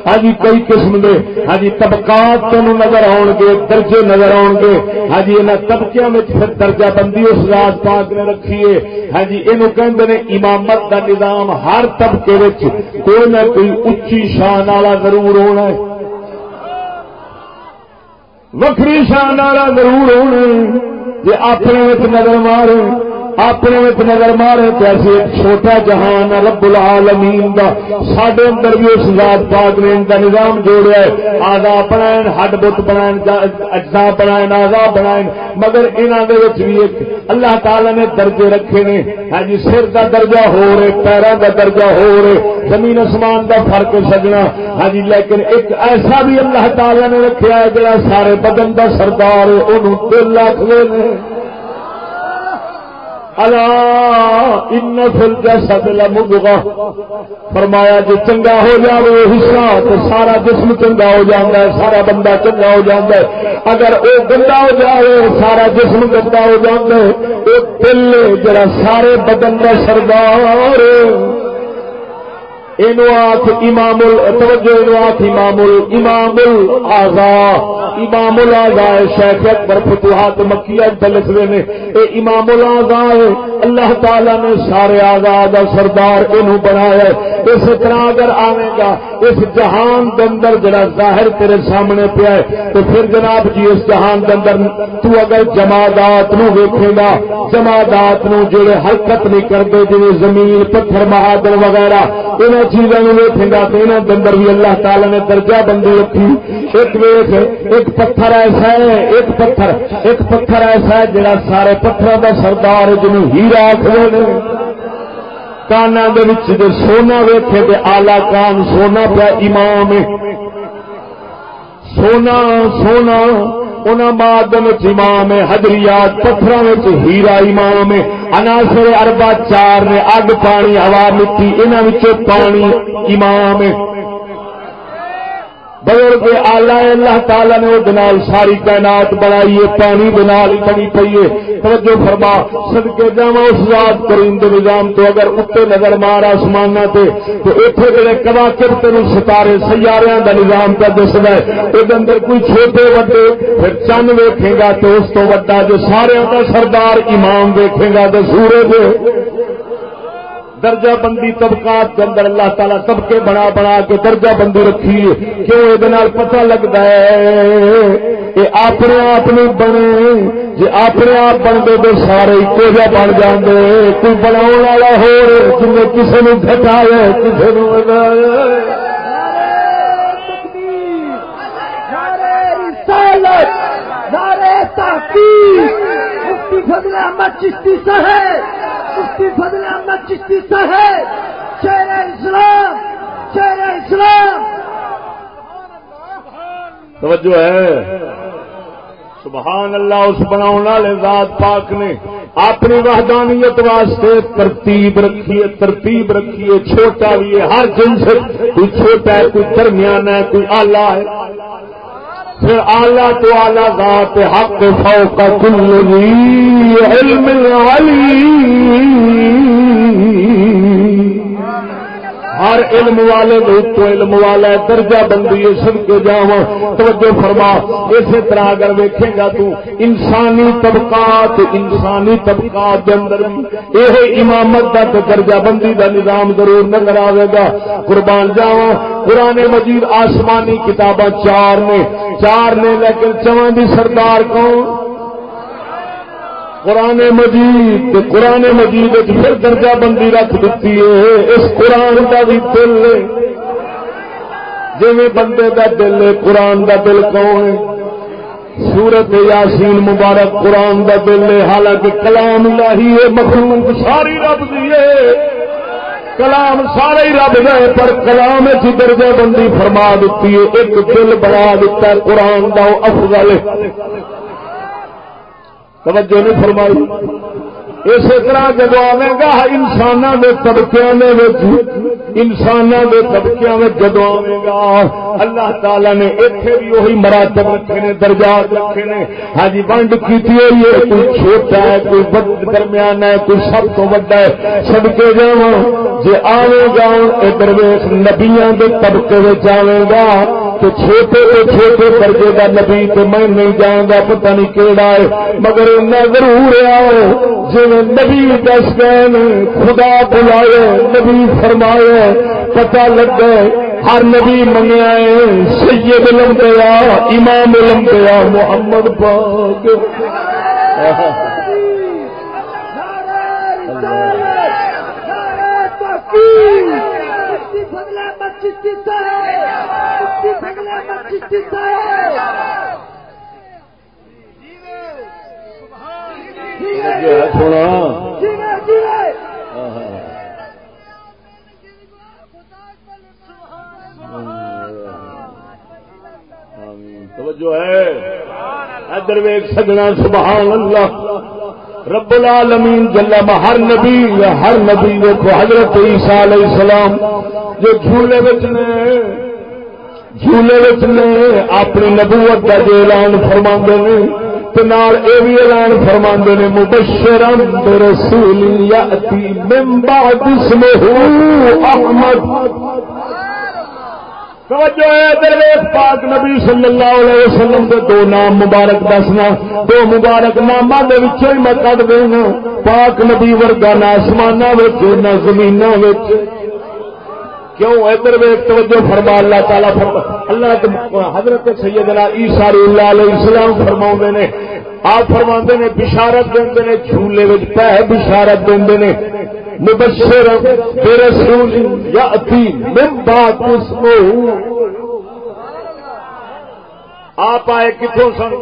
ہاں جی، کئی قسم دے۔ ہاں جی، طبقات تین نظر آن گے، درجے نظر آن گے۔ ہاں جی ان طبقے میں پھر درجہ بندی اس رات پاک نے رکھیے ہاں جی یہ کہ امامت کا نظام ہر طبقے کوئی نہ کوئی اچھی شان والا ضرور ہونا ہے۔ وکری شان والا ضرور ہونا ہے۔ جی اپنے نظر مارے اپنے نظر مارے تو ایسے چھوٹا جہان رب العالمین دا۔ سڈے اندر بھی اس ذات پاک نے ان کا نظام جوڑا ہے۔ آزا بنائن ہڈ بت بنا اجزا بنائن آزا بنائن مگر انہوں نے بھی ایک اللہ تعالی نے درجے رکھے نے۔ ہاں جی سر کا درجہ ہو رہے پیروں کا درجہ ہو رہے، زمین آسمان کا فرق سجنا۔ ہاں جی لیکن ایک ایسا بھی اللہ تعالی نے رکھا ہے جڑا سارے بدن کا سردار انہوں دل لاکھ لے ان فل جیسا لمگا فرمایا جو چنگا ہو جائے حصہ تو سارا جسم چنگا ہو جاتا ہے، سارا بندہ چنگا ہو جاتا ہے۔ اگر وہ گندا ہو جائے سارا جسم گندا ہو جاتا ہے۔ وہ دل جڑا سارے بدن کا سردار آخ امام توجہ آخ امام امام آزا. امام الازا شیخ اکبر فتوحات مکیہ لکھ رہے ہیں اے امام الازا ہے، اللہ تعالی نے سارے آزاد سردار انہوں بنایا اس طرح اگر آئے گا، اس جہان دندر جڑا ظاہر تیرے سامنے پیا ہے، تو پھر جناب جی اس جہان دندر تو اگر جماعت نو ویکھے گا جماعت نو جڑے حرکت نہیں کرتے جی زمین، پتھر مہادر وغیرہ، انہیں چیزوں ویکے گا تو انہوں کے اندر بھی اللہ تعالی نے درجہ بندی رکھی۔ ایک ویخ ایک پتھر ایسا ہے، ایک پتھر ایک پتھر ایسا ہے جڑا سارے پتھروں کا سردار جنوب ہیرا آخر کانا جو سونا ویکے تو آلہ کان سونا پیا امام سونا سونا۔ ان مادن امام ہے پتھر ہیرا امام اناسر اربا چار نے اگ پانی، ہوا مٹی انہوں پانی امام بزرگ آلہ اللہ تعالی نے وہ ساری کائنات بنائی ہے، پانی دنال بنی پی ہے۔ توجہ فرما سدکے جا اس رات کریم کے نظام تو اگر اتنے نظر مار آسمان تے، تو اتنے جڑے کبا کب تین ستارے سیارے کا نظام کا دستا ہے وہ اندر کوئی چھوٹے وڈے پھر چند ویکھے گا تو اس تو وا جو سارا کا سردار امام ویکھے گا تو سورج۔ درجہ بندی طبقات کے اندر اللہ تعالیٰ طبقے بنا بنا کے درجہ بندی رکھی ہے۔ کیوں یہ پتہ لگتا ہے یہ اپنے آپ نہیں بنے جی اپنے آپ بنتے تو سارے ایک جا بن جاندے۔ کوئی بنا والا ہو جن کسی نے گھٹایا کسی نے نعرے تحقیق۔ مفتی فضل احمد چشتی صاحب مفتی فضل احمد چشتی صاحب شیر اسلام شیر اسلام۔ توجہ ہے۔ سبحان اللہ، اس بناؤ والے ذات پاک نے اپنی وحدانیت واسطے ترتیب رکھیے ترتیب رکھیے چھوٹا بھی ہے، ہر جنس کوئی چھوٹا ہے، کوئی درمیان ہے، کوئی آلہ ہے۔ پھر آلہ تو آلہ ذات حق فوق کل علم علی ہر علم والے تو علم والا درجہ بندی سن کے جا توجہ فرما۔ اسی طرح اگر ویکھے گا تو انسانی طبقات انسانی طبقات کے اندر یہ امامت کا درجہ بندی کا نظام ضرور نظر آئے گا۔ قربان جاوا قرآن مجید آسمانی کتاباں چار نے چار نے، لیکن چواں دی سردار کون؟ قرآن مجید قرآن مجید پھر درجہ بندی رکھ دیتی ہے۔ اس قرآن کا بھی دل جی بندے کا دل ہے، قرآن کا دل کون ہے؟ سورت یاسین مبارک قرآن کا دل ہے۔ حالانکہ کلام لاہی ہے، مخلوق ساری رب دی کلام سارے ہی رب گئے پر کلام کی درجہ بندی فرما دیتی ہے۔ ایک دل بنا دیتا ہے، قرآن کا افضل ہے۔ توجہ نہیں فرمائی۔ اسی طرح جب آئے گا انسان کے طبقے انسان کے طبقے میں جب آئے گا، اللہ تعالی نے اتنے بھی وہی مراتب رکھے نے، درجات رکھے نے۔ ہاں جی ونڈ کی ہوئی ہے، کوئی چھوٹا ہے، کوئی درمیان ہے، کوئی سب تو وڈا ہے۔ سب کے جا جی آئے گا ادھر نبیا کے طبقے آئے گا تو چھوٹے تو چھوٹے درجے کا نبی تو میں نہیں جاؤں گا، پتہ نہیں کہڑا ہے۔ مگر ضرور آؤ جی نبی دس گئے خدا بلائے، نبی فرمائے پتا لگ گئے ہر نبی منگیا ہے، سید علم گیا امام علم گیا محمد پاک۔ سونا توجہ ہے ادھر ویگ سجنا سبحان اللہ رب العالمین جل ہر نبی یا ہر نبی دیکھو حضرت عیسیٰ علیہ السلام جو جھولے بچ نے جھولے نے اپنی نبوت کا جو اعلان فرما نے یہ بھی اعلان فرما نے مبشرم رسول یا احمد۔ پاک نبی صلی اللہ علیہ وسلم کے دو نام مبارک دسنا۔ دو مبارک نام ہی میں کٹ دینا پاک نبی ورگا نہ آسمان نہ زمین کیوں؟ ادھر ویک توجہ فرما، اللہ تعالیٰ فرما، اللہ حضرت سیدنا عیسیٰ اللہ علیہ السلام فرما نے، آپ فرما نے، بشارت دے نے، جھولے پہ بشارت دے نے، مبشر بے رسول یا آپ آئے کتوں سن؟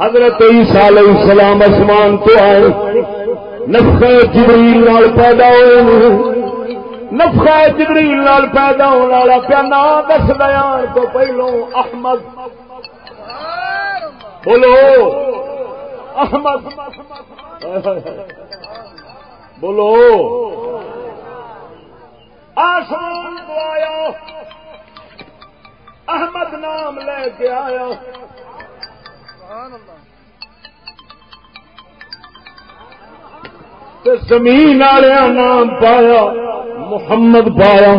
حضرت عیسیٰ علیہ السلام اسمان تو آئے نفق جبریل نال پیدا ہوئے۔ نفخہ جبریل نال پیدا ہونے والا پیا نام دس بیان تو پہلو احمد۔ بولو۔ احمد۔ بولو۔ آسمان تو آیا۔ احمد نام لے کے آیا۔ زمین والے نام پایا۔ محمد پایا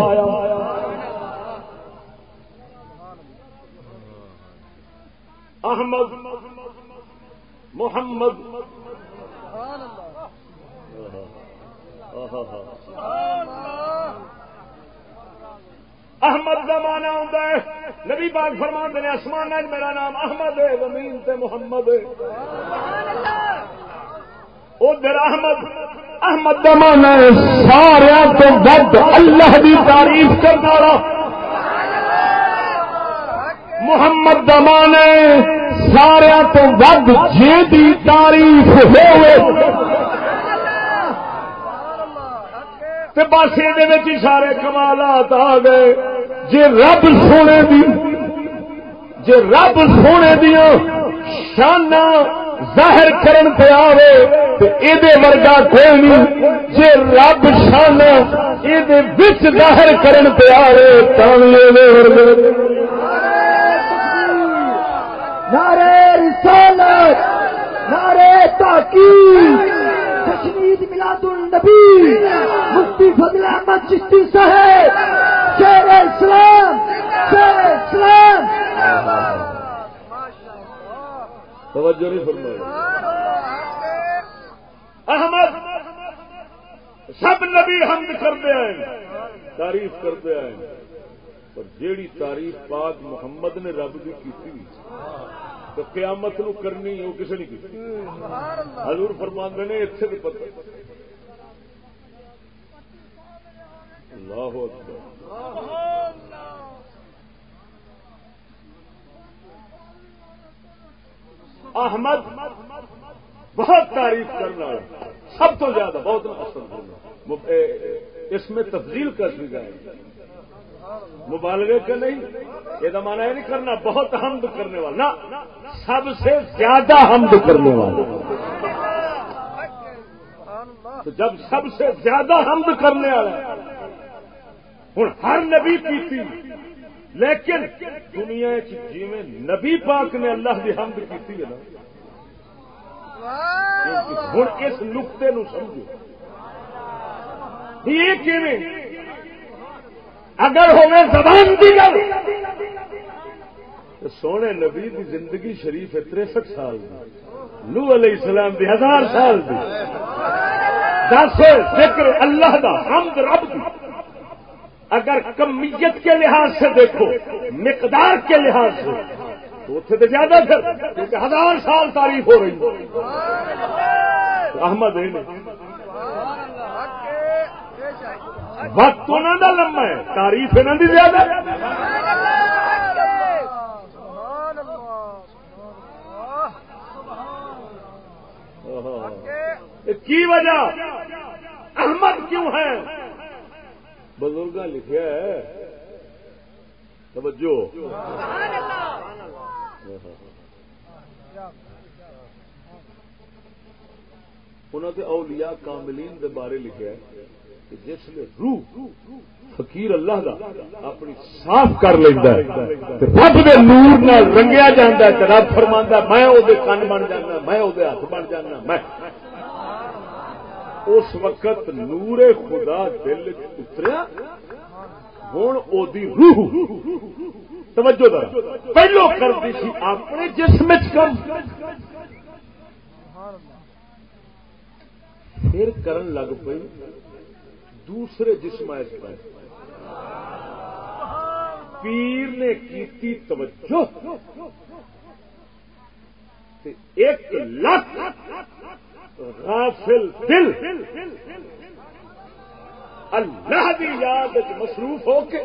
احمد محمد۔ احمد کا مانا ہوتا ہے۔ نبی پاک فرمان نے آسمان میرا نام احمد ہے زمین سے محمد ہے۔ ادھر احمد۔ احمد کا مانا ہے سارا تو ود اللہ کی تعریف کرنا محمد کا مانا ہے سارا تو ود جی تعریف ہوئے۔ تے بس یہ سارے کمالات آ گئے۔ جی رب سونے دی جی رب سونے دیا شانا ظاہر کرن پہ آوے یہ ورگا کوئی نہیں۔ جی رب شانا یہ ظاہر کرن پہ آوے تو نعرے رسالت نعرے تاکید۔ تشمید ملاد النبی مفتی فضل احمد چشتی صاحب شیر اسلام شیر اسلام۔ توجہ نہیں فرمائی۔ احمد، سب نبی حمد کرتے آئے تعریف کرتے آئے پر جیڑی تعریف پاک محمد نے رب کی کی تو قیامت نو کرنی وہ کسی نے کی حضور فرمان نے اتنے بھی پتہ۔ اللہ احمد بہت تعریف کرنا سب تو زیادہ، بہت پسند اس میں تفضیل کر سی جائے۔ مبالغے کا نہیں، یہ مانا یہ نہیں کرنا، بہت حمد کرنے والا۔ نہ، سب سے زیادہ حمد کرنے والا۔ تو جب سب سے زیادہ حمد کرنے والا ہوں ہر نبی پیتی، لیکن دنیا جی میں نبی پاک نے اللہ کی حمد کی ہے نا ہوں اس نقطے نو سمجھو۔ یہ اگر ہوئے زبان کی گل سونے نبی دی زندگی شریف ہے تریسٹھ سال دی نو علیہ السلام دی ہزار سال دی۔ دس، ذکر اللہ دا، حمد رب دی۔ اگر کمیت کے لحاظ سے دیکھو، مقدار کے لحاظ سے تو اتنے تو زیادہ پھر، کیونکہ ہزار سال تعریف ہو رہی احمد وقت انہوں کا لمبا ہے تاریف انہوں کی زیادہ کی وجہ؟ احمد کیوں ہے؟ بزرگ لکھا ہے، توجہ۔ انہوں نے اولیاء کاملین دے بارے لکھا ہے کہ جس نے روح فقیر اللہ دا اپنی صاف کر لینا رب دے نور نال رنگیا جانا ہے رب فرما میں وہ کن بن جانا، میں وہ ہاتھ بن جانا، میں۔ اس وقت نور خدا دل اتریا ہوں وہ روح توجہ دار۔ پہلو کرتی سی اپنے جسم کم۔ پھر کرن لگ پئی دوسرے جسم پر پیر نے کی توجہ۔ ایک لاکھ غافل دل۔ اللہ کی یاد مصروف ہو کے۔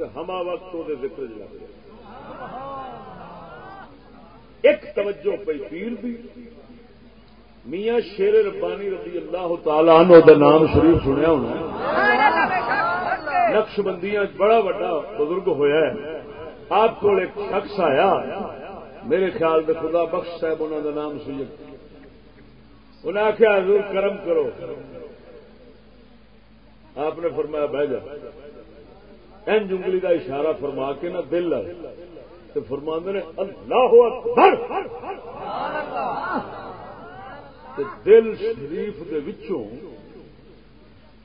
ہما وقت وہ ذکر لگ جلا ایک توجہ پہ پیر بھی میاں شیر ربانی رضی اللہ تعالیٰ عنہ دا نام شریف سنیا ہونا نقش بندیاں بڑا بڑا بزرگ ہویا ہے۔ آپ کو ایک شخص آیا۔ میرے خیال میں خدا بخش صاحب انہوں کا نام سی۔ انہیں آخیا حضور کرم کرو۔ آپ نے فرمایا، بہ جا۔ این جنگلی کا اشارہ فرما کے نا دل تو فرما نے، اللہ اکبر۔ دل شریف دے وچوں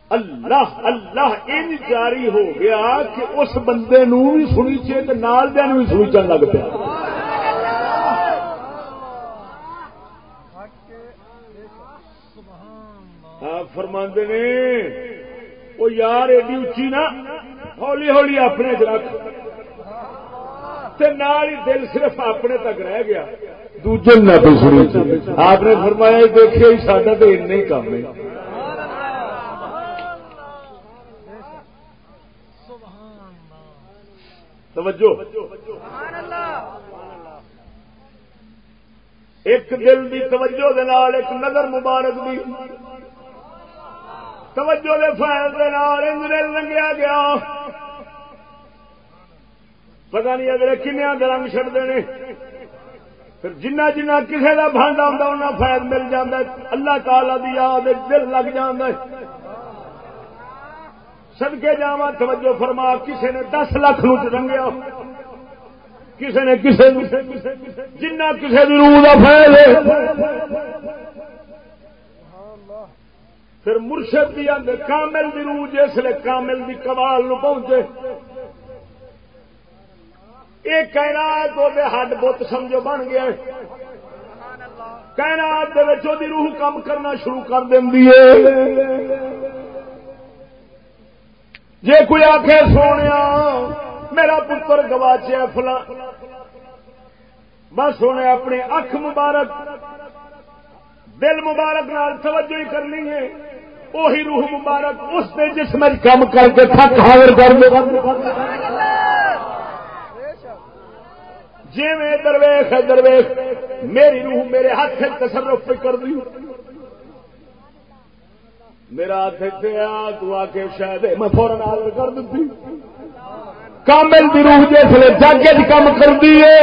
اللہ اللہ ان جاری ہو گیا کہ اس بندے نو بھی سنی چے نال دیا بھی سنی چن لگ پیا۔ آپ فرماندے نے وہ یار ایڈی اچھی نا۔ ہولی ہولی اپنے رکھ۔ نال ہی دل صرف اپنے تک رہ گیا۔ دوجے نہ آپ نے فرمایا دیکھے ساڈا تو این ہی کام ہے۔ توجہ۔ ایک دل دی توجہ دے نال ایک نظر مبارک بھی توجہ دے فائل دے نال لنگیا گیا۔ پتا نہیں اگلے کنیا رنگ چڑھتے ہیں پھر جنہ جنہ کسی کا بانڈا ہوں فائد مل جاتا اللہ تعالی دی یاد دل لگ جاتا سدکے جا توجہ فرما کسی نے دس لاکھ نو رنگیا کسی نے کسی جنہ کسی بھی روح کا فائد پھر مرشد بھی آدھے کامل دی روح جسے کامل دی کمال نو پہنچے یہ کائنات وہ ہڈ بت سمجھو بن گیا کائنات دی روح کام کرنا شروع کر دینی جے کوئی آخ سونے میرا پتر گواچیا فلا بس سونے اپنی اکھ مبارک، دل مبارک نال توجہ ہی کرنی ہے۔ وہی روح مبارک اس نے جسم کام کر کے تھک حاضر کر دے جی میں درویش ہے درویش، میری روح میرے ہاتھ تصرف پہ کر دی۔ میرا ہاتھ آ تو آ کے شاید میں فورن حاضر کر دی کامل دی روح جس جسے جاگے کام کر دیے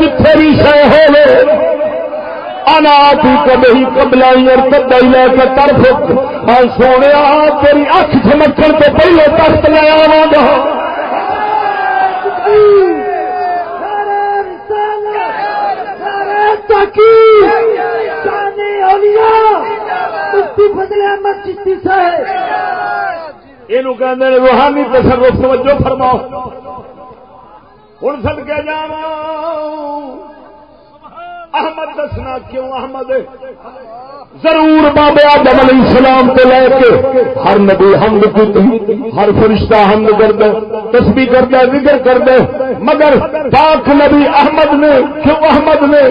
جتھے بھی شہ ہو انا تھی کبھی کبلائی اور کبئی لے کے طرف اور سونے تیری اکھ چمکن تو پہلے تخت لے آوا گا۔ یہ روحانی تصرف توجہ فرماؤ۔ ہوں سد کے جا احمد دسنا کیوں احمد؟ ضرور بابے آدم علیہ السلام کو لے کے ہر نبی حمد کی ہر فرشتہ حمد کر دے تسبیح کر دے ذکر کر دے مگر پاک نبی احمد نے، کیوں احمد نے؟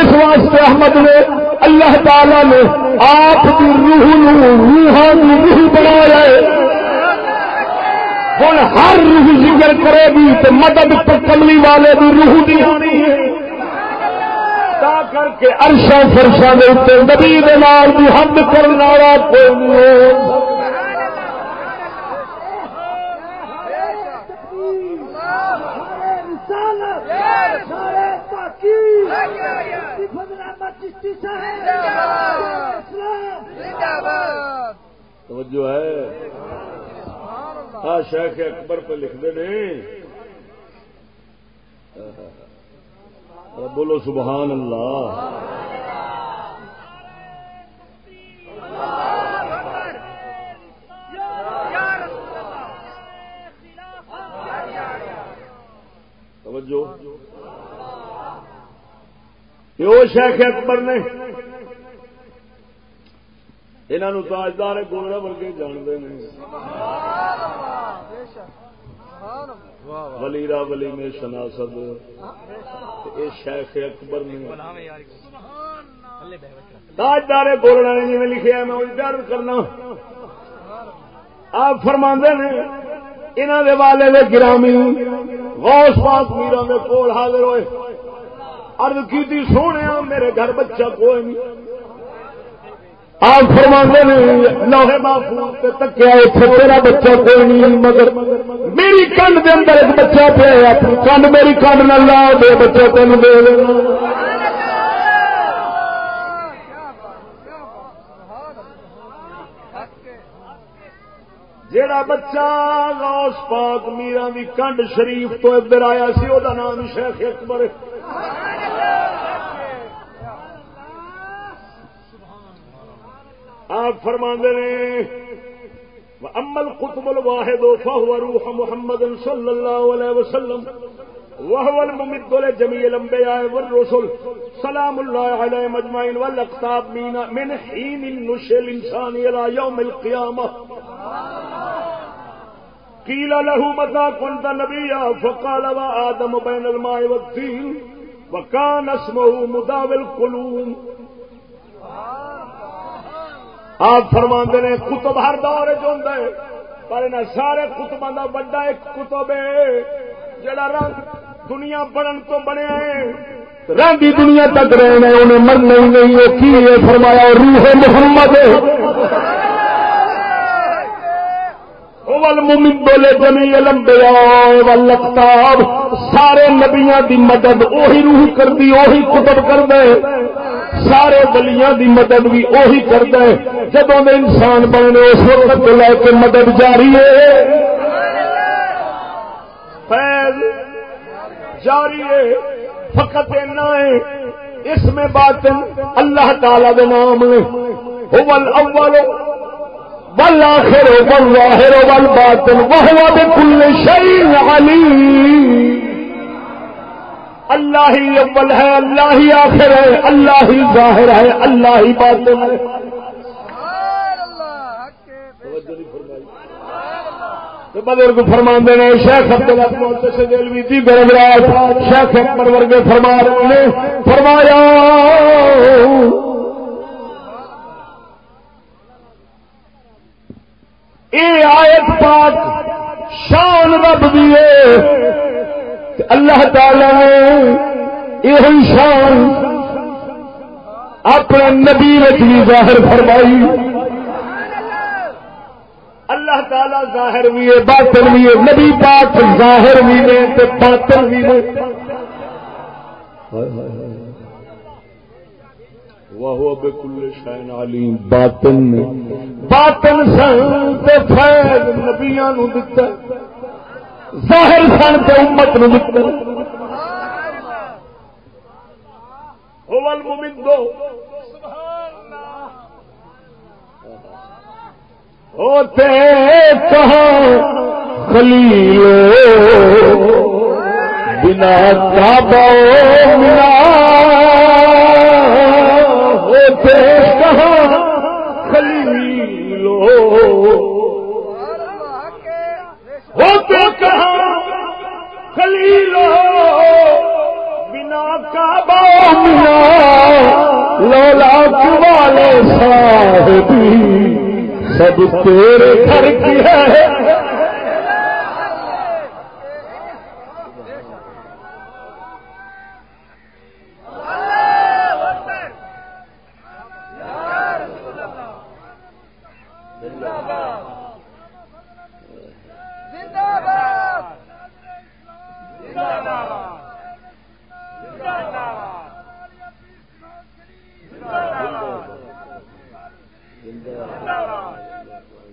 اس واسطے احمد نے، اللہ تعالی نے آپ کی روح روحانی روح بنایا ہوں ہر روح ذکر کرے گی تو مدد کملی والے بھی روح دی ہونی ہے۔ کر کے ارشا فرشا کے اتنے نبی دال بھی حد کرنے والا کوئی نہیں توجہ ہے؟ ہاں شیخ اکبر پہ لکھتے ہیں بولو سبحان اللہ۔ توجہ۔ یہ شیخ اکبر نے انہوں تاجدار گولڑا ورگے جانتے ہیں ولیرا ولی میں شناسد۔ یہ شیخ اکبر نے۔ تاجدار گولڑا نے جی لکھا میں ڈر کرنا۔ آپ فرما نے انہوں دے والے دے گرامی، غوث پاک میرا دے کول حاضر ہوئے۔ ارد کی تھی سونے میرے گھر بچہ کوئی نہیں۔ آپ فرما نے لوہے محفوظ سے تکیا اتنے تیرا بچہ کوئی نہیں، مگر میری کنڈ دے اندر ایک بچہ پیا کنڈ میری کنڈ نہ لا دے، بچہ تین دے دینا جیڑا بچہ غوث پاک میرا بھی کنڈ شریف تو ادھر آیا سی وہ نام شیخ اکبر آپ فرما نے امل قطب الواحد فهو روح محمد صلی اللہ علیہ وسلم، وهو الممد لجميع الانبياء والرسل، سلام الله عليه مجمعين والاقطاب من حين النشئ الانسان الى يوم القيامه قيل له متى كنت نبيا، فقال وآدم بين الماء والدين، وكان اسمه مداوي القلوب. آپ فرما نے کتب ہر دور چ پر ان سارے کتبا کا بڑا ایک کتب ہے، جڑا رنگ دنیا بڑھن تو بنیا ہے۔ رنگ دنیا تک رہے انہیں مرنا ہی نہیں وہ کی فرمایا، روح محمد۔ بولے جمی لمبے سارے نبیاں دی مدد اوہی روح کر دی اوہی کتب کر دے سارے بلیاں دی مدد بھی اوہی کرتا ہے جدو میں انسان بننے اس وقت لے کے مدد جاری ہے۔ فیض جاری ہے، فقط ہے۔ اس میں بات اللہ تعالی دے نام اول اول بل آخر بل ظاہر بل باطن وہ شيء علیم اللہ ہی اول ہے اللہ ہی آخر ہے اللہ ہی ظاہر ہے اللہ ہی باطن ہے۔ بزرگ فرما نے، شیخ عبد سے دلوی تھی گرم شیخ اکبر ورگے فرما رہے نے فرمایا یہ آیت پاک، شان رب دیے اللہ تعالی نے یہ شان اپنے نبی بھی ظاہر فرمائی۔ اللہ تعالی ظاہر بھی ہے باطن بھی ہے نبی پاک ظاہر بھی نے باطن بھی نے۔ وہ بالکل شائن علیم باطن باطن سن فیض نبیا نو دتا ظاہر سن کے امت نو نکل ہوتے کہاں خلیل بنا کعبہ منا ہوتے کہاں خلیلو؟ ہوتے کہاں خلیل بنا کا بنا لولا والے صاحبی، سب تیرے گھر کی ہے۔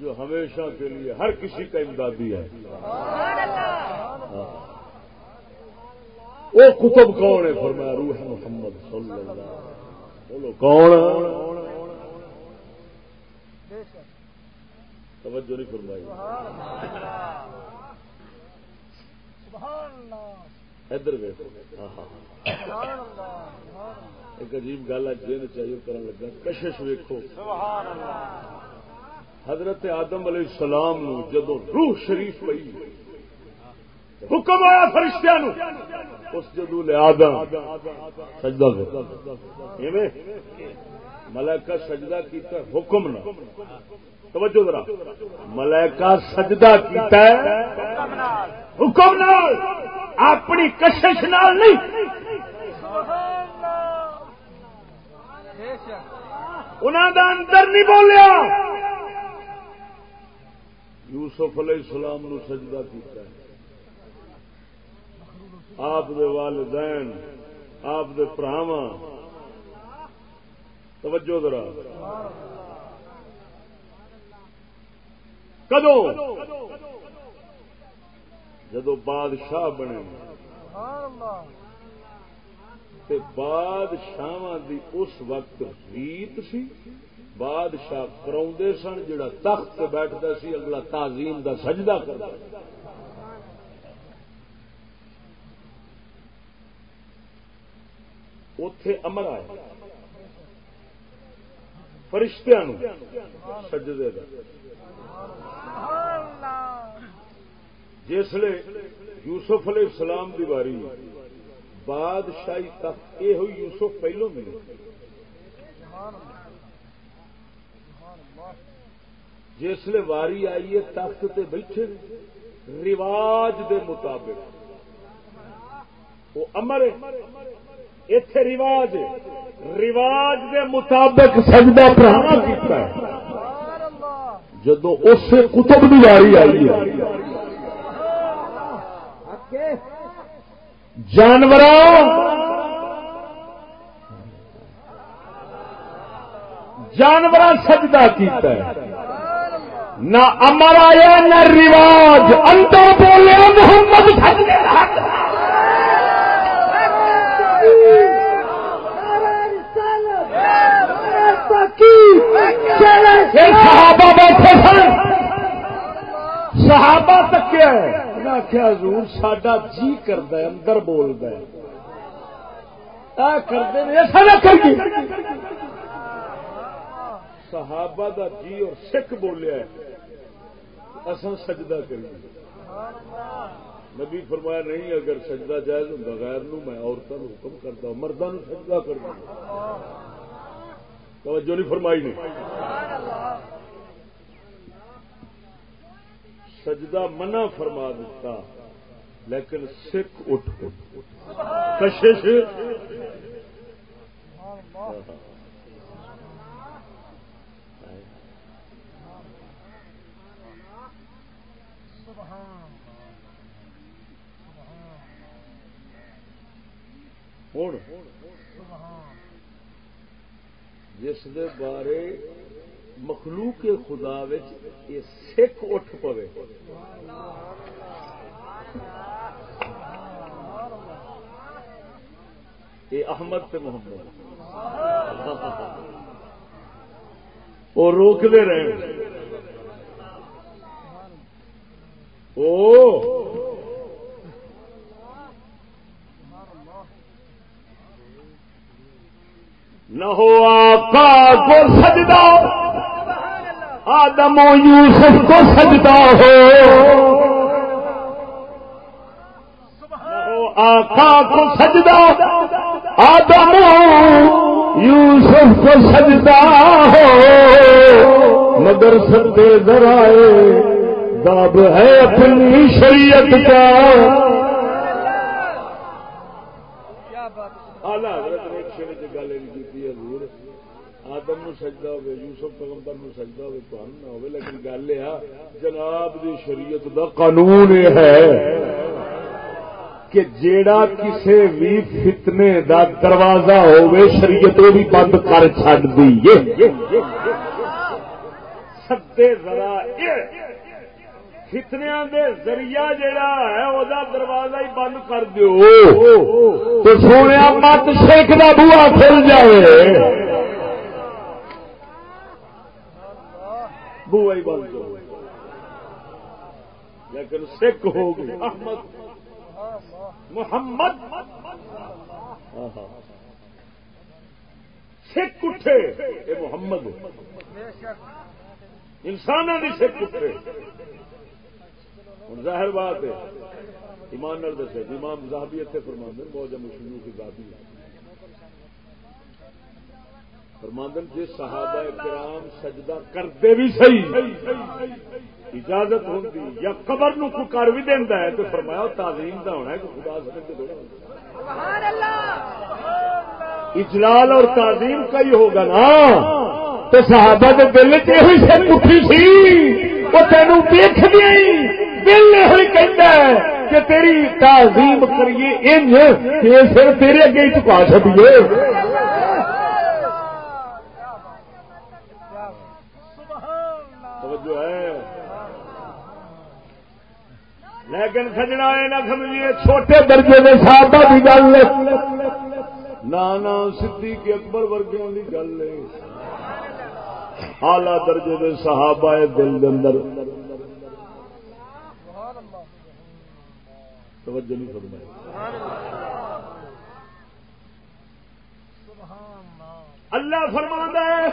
جو ہمیشہ کے لیے ہر کسی کا امدادی ہے۔ وہ کتب کون ہے؟ فرمایا روح محمد صلی اللہ بولو، کون؟ توجہ نہیں فرمائی۔ ادھر ہاں، ہاں، ہاں۔ ایک عجیب گل ہے، جن چاہیے کرن لگا۔ کشش ویکو حضرت آدم علیہ السلام نو جدو روح شریف پئی حکم آیا فرشتہ نو اس جدو لے آدم سجدہ کر۔ ملائکہ سجدہ کیتا حکم نہ۔ توجہ ذرا۔ ملائکہ سجدہ کیتا ہے حکم نہ اپنی کشش نال نہیں۔ انہوں دا اندر نہیں بولیا۔ یوسف علیہ السلام نو سجدہ کیتا ہے۔ آپ دے والدین، آپ دے پراواں۔ توجہ ذرا۔ کدو جدو بادشاہ بنے۔ تے بادشاہ دی اس وقت ریت سی؟ بادشاہ کرا سن جڑا تخت سے بیٹھتا سی، اگلا تعظیم دا سجدہ کرتا اتے امر آیا فرشتیاں سجدے کا جسے یوسف علیہ السلام دی باری بادشاہی تخت یہ ہوئی یوسف پہلو ملے۔ جسے واری آئی ہے، تخت تے بیٹھے رواج دے مطابق۔ وہ امر اتے رواج رواج دے مطابق سجدہ پرانا کیتا ہے۔ جدو اس کتب کی واری آئی ہے۔ جانور جانور سجدہ کیتا ہے۔ نہ امر آیا، نہ رواج. اندر بولے، محمد صحابہ بیٹھے سن. صحابہ تک کیا ہے آخیا حضور ساڈا جی کرد اندر بولد کرتے ایسا نہ کریے صحابہ دا جی اور سکھ بولیا اصا سجدہ کریے۔ نبی فرمایا نہیں، اگر سجدہ جائز ہوں، بغیر نو میں عورتوں حکم کرتا ہوں مردوں سجدہ کرتا ہوں توجہ نہیں فرمائی نہیں سجدہ منع فرما دیتا، لیکن سکھ اٹھ۔ کشش۔ ہوں جس دے بارے مخلوق خدا یہ سکھ اٹھ پوے۔ یہ احمد تے محمد۔ وہ روکتے رہے او نہ ہو آقا کو سجدہ۔ آدم و یوسف کو سجدہ ہو۔ آقا کو سجدہ۔ آدم یوسف کو سجدہ ہو۔ مگر سدے ذرائے دب ہے اپنی شریعت کا۔ آدم نو سجدہ ہوئے، یوسف پیغمبر نو سجدہ ہوئے تو نہ ہوئے، لیکن گل یہ جناب دی شریعت دا قانون یہ ہے کہ جیڑا کسے بھی فتنے دا دروازہ ہوئے، شریعت وہ بھی بند کر چڈ دیے سدے ذرا فتنیا دے ذریعہ جیڑا ہے، وہ دروازہ ہی بند کر دیو تو سونے مت شیخ کا بوا کھل جائے بوا ہی بند لیکن سکھ ہو گئی۔ احمد۔ محمد۔ سکھ اٹھے۔ یہ محمد۔ انسانوں کی سکھ اٹھے۔ ہوں ظاہر بات ہے۔ ایمان نال دسے۔ امام زاہبی اتنے فرماندن بہت مشہور کی زاہبی فرماندن جی صحابہ کرام سجدہ کرتے بھی صحیح، اجازت ہوتی یا قبر نو کو کر بھی دینا ہے تو فرمایا تعظیم کا ہونا ہے کہ خدا سمجھ اجلال اور تعظیم کا ہی ہوگا نا۔ تو صحابہ کے دل چی سے اٹھی سی وہ تینوں دیکھ گئی دل یہ کہتا ہے کہ تیری تعظیم کریے انج، کہ پھر تیرے اگے چکا چکیے توجہ ہے لیکن سجنا یہ نہ سمجھیے، چھوٹے درجے کے صحابہ کی گل نانا سی کے اکبر ورگوں کی گل ہے۔ آلہ درجے کے صحابہ دل کے اندر۔ توجہ نہیں فرمائی۔ اللہ فرما ہے،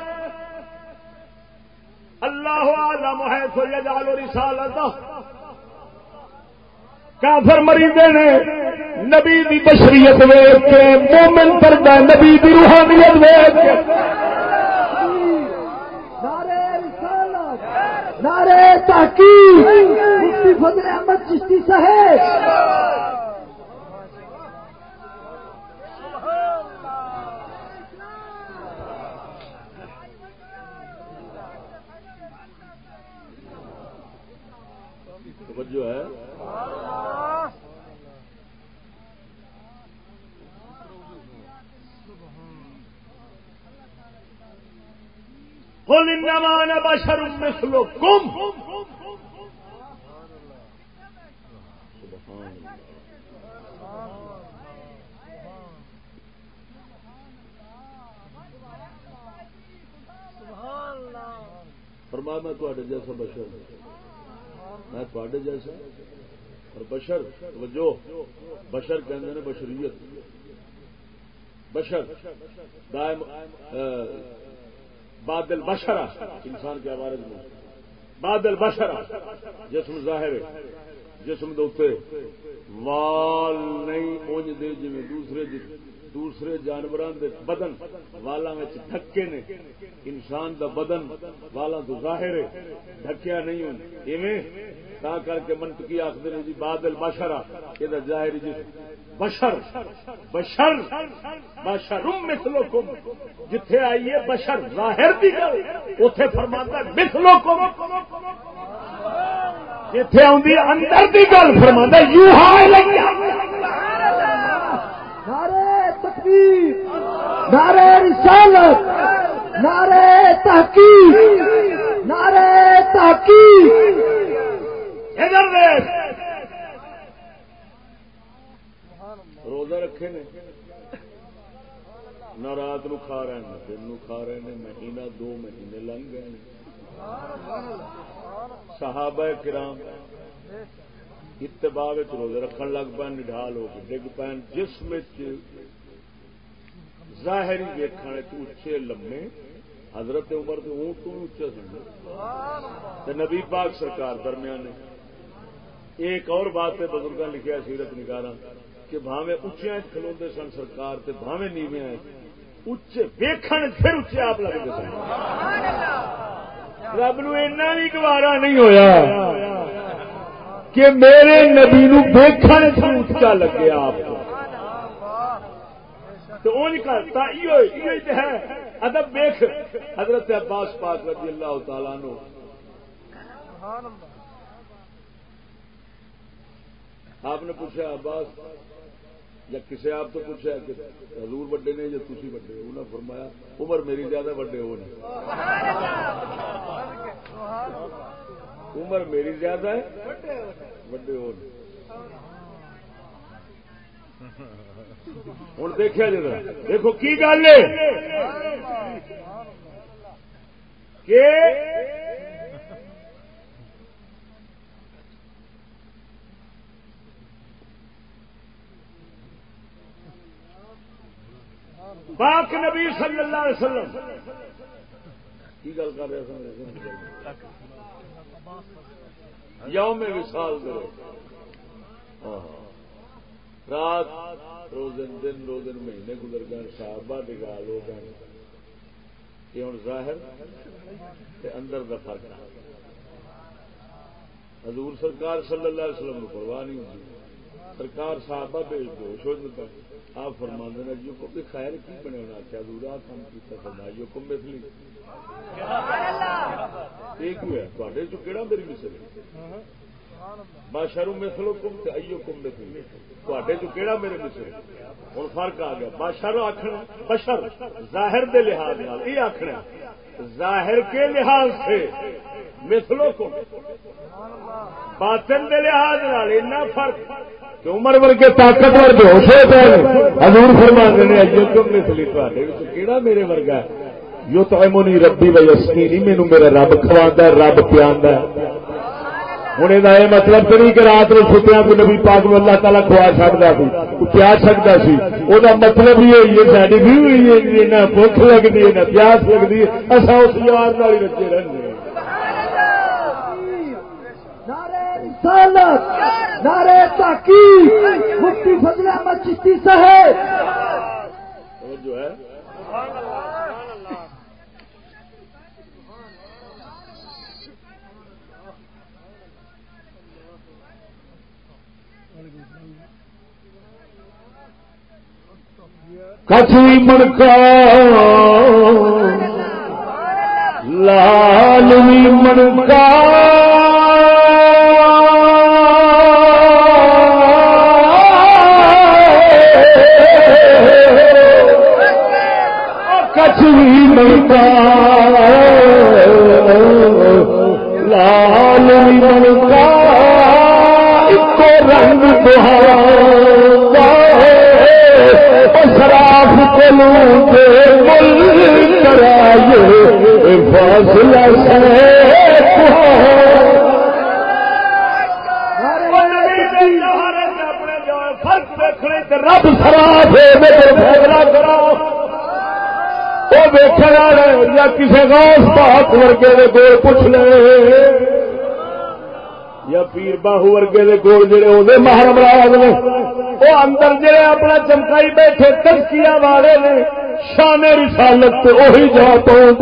اللہ عالم ہے سو یجعل رسالتہ۔ کافر مریضے نے نبی دی بشریت ویخ کے مومن کرتا نبی دی روحانیت ویخ کے۔ نعرے تحقیق۔ مفتی فضل احمد چشتی صاحب۔ توجہ ہے۔ قل انما انا بشر مثلكم. فرما میں تے جیسا بشر میں تے جیسا اور بشر، توجہ، بشر کہتے ہیں بشریت۔ بشر، دائم بادل بشرا انسان کے حوالے میں بادل بشرا جسم ظاہر ہے، جسم دے وال نہیں، اونج دے جی دوسرے دوسرے جانوروں دے بدن والا ڈھکے نے۔ انسان دا بدن والا تو ظاہر ہے ڈھکیا نہیں ہوں۔ ایویں؟ تا کر کے منطقی آخر جی بادل بشرا یہ ظاہری جسم بشر بشر بشر۔ مسلو کم جتھے آئیے بشر ظاہر دی گل۔ اتے فرماتا مسلو کم جتھے آدھی اندر دی گل۔ فرماتا یو نعرے تکبیر نعرے رسالت نعرے تحقیق نعرے تحقیق۔ ادھر دیکھ۔ روزہ رکھے نے۔ نہ رات نو کھا رہے ہیں دن نو کھا رہے ہیں، مہینہ دو مہینے لنگ گئے صحابہ کرام اتباع روزے رکھن لگ پے نڈال ہو کے ڈگ پے جسم ظاہری ویکھن اچے لمے۔ حضرت عمر تو اونٹ تو اچے سن۔ نبی پاک سرکار درمیان نے ایک اور بات ہے بزرگاں لکھا سیرت نگارا کہ بھاوے اچیا کھلوتے سن سرکار تے بھاوے نیوے اچے ویکھن پھر اچے آپ لگتے سن۔ رب نو اینا بھی گوارا نہیں ہویا کہ میرے نبی نو ویکھن اچا لگے آپ کو۔ تو اون کرتا ہے۔ ادب ویخ حضرت عباس پاک رضی اللہ تعالیٰ نو آپ نے پوچھا، عباس، یا کسی آپ تو پوچھا کہ حضور وڈے نے یا تھی وڈے انہوں نے فرمایا، عمر میری زیادہ وڈے ہو عمر میری زیادہ ہے وڈے ہو ہوں دیکھا جی جا دیکھو کی گل ہے؟ پاک نبی صلی اللہ علیہ وسلم کی گل کر رہے سن؟ یوم وصال کرو رات رو دن دن رو دن مہینے گزر گئے صحابہ کی گال ہو گئے۔ یہ ہوں ظاہر تے اندر دا فرق ہے۔ حضور سرکار صلی اللہ علیہ وسلم کو پرواہ نہیں ہوتی۔ سرکار صحابہ بھیج دو شوج آپ فرما دینا جو کو بھی خیر کی بنے ہونا کیا دور آ کام کیتا فرما جو کم مثلی ایک ہے تھوڑے چ کہڑا میری مثل ہے؟ بادشاہ مثلو کم تے ایو کم مثلی تھوڑے چ کہڑا میرے مثل ہوں فرق آ گیا۔ بادشاہ آخنا بشر ظاہر دے لحاظ یہ آخنا ظاہر کے لحاظ سے مثلو کو باطن دے لحاظ اتنا فرق۔ کہ عمر ورگے طاقتور جو ہوش ہو پے حضور فرما نے اجو تم مثلی تے کیڑا میرے ورگا ہے؟ جو تو ایمونی ربی و یسکینی مینو میرا رب کھواندا ہے، رب پیاندا ہے۔ ہوں یہ مطلب تو نہیں کہ رات میں ستیا کو نبی پاک میں اللہ تعالیٰ کھوا سکتا سی پیا سکتا سی وہ مطلب یہ ہے ساری بھی ہوئی نہ بھوک لگتی ہے نہ پیاس لگتی ہے اصا اس یار رچے رہتے رسالت نعرے تحقیق مفتی فضل احمد چشتی صاحب جو ہے کچھ مڑکا۔ لال مڑکا۔ کچھ بھی ملتا لال ملتا ایک رنگ شراف کو فاصلہ رب شراف کراؤ وہ ویکنا یا کسی غوث پاک ورگے دے گول پوچھ لے یا پیر باہو ورگے دے گول جڑے وہ محرم راج نے وہ اندر جڑے اپنا چمکائی بیٹھے ترکیا والے نے، شان رسالت وہی جا پہنچ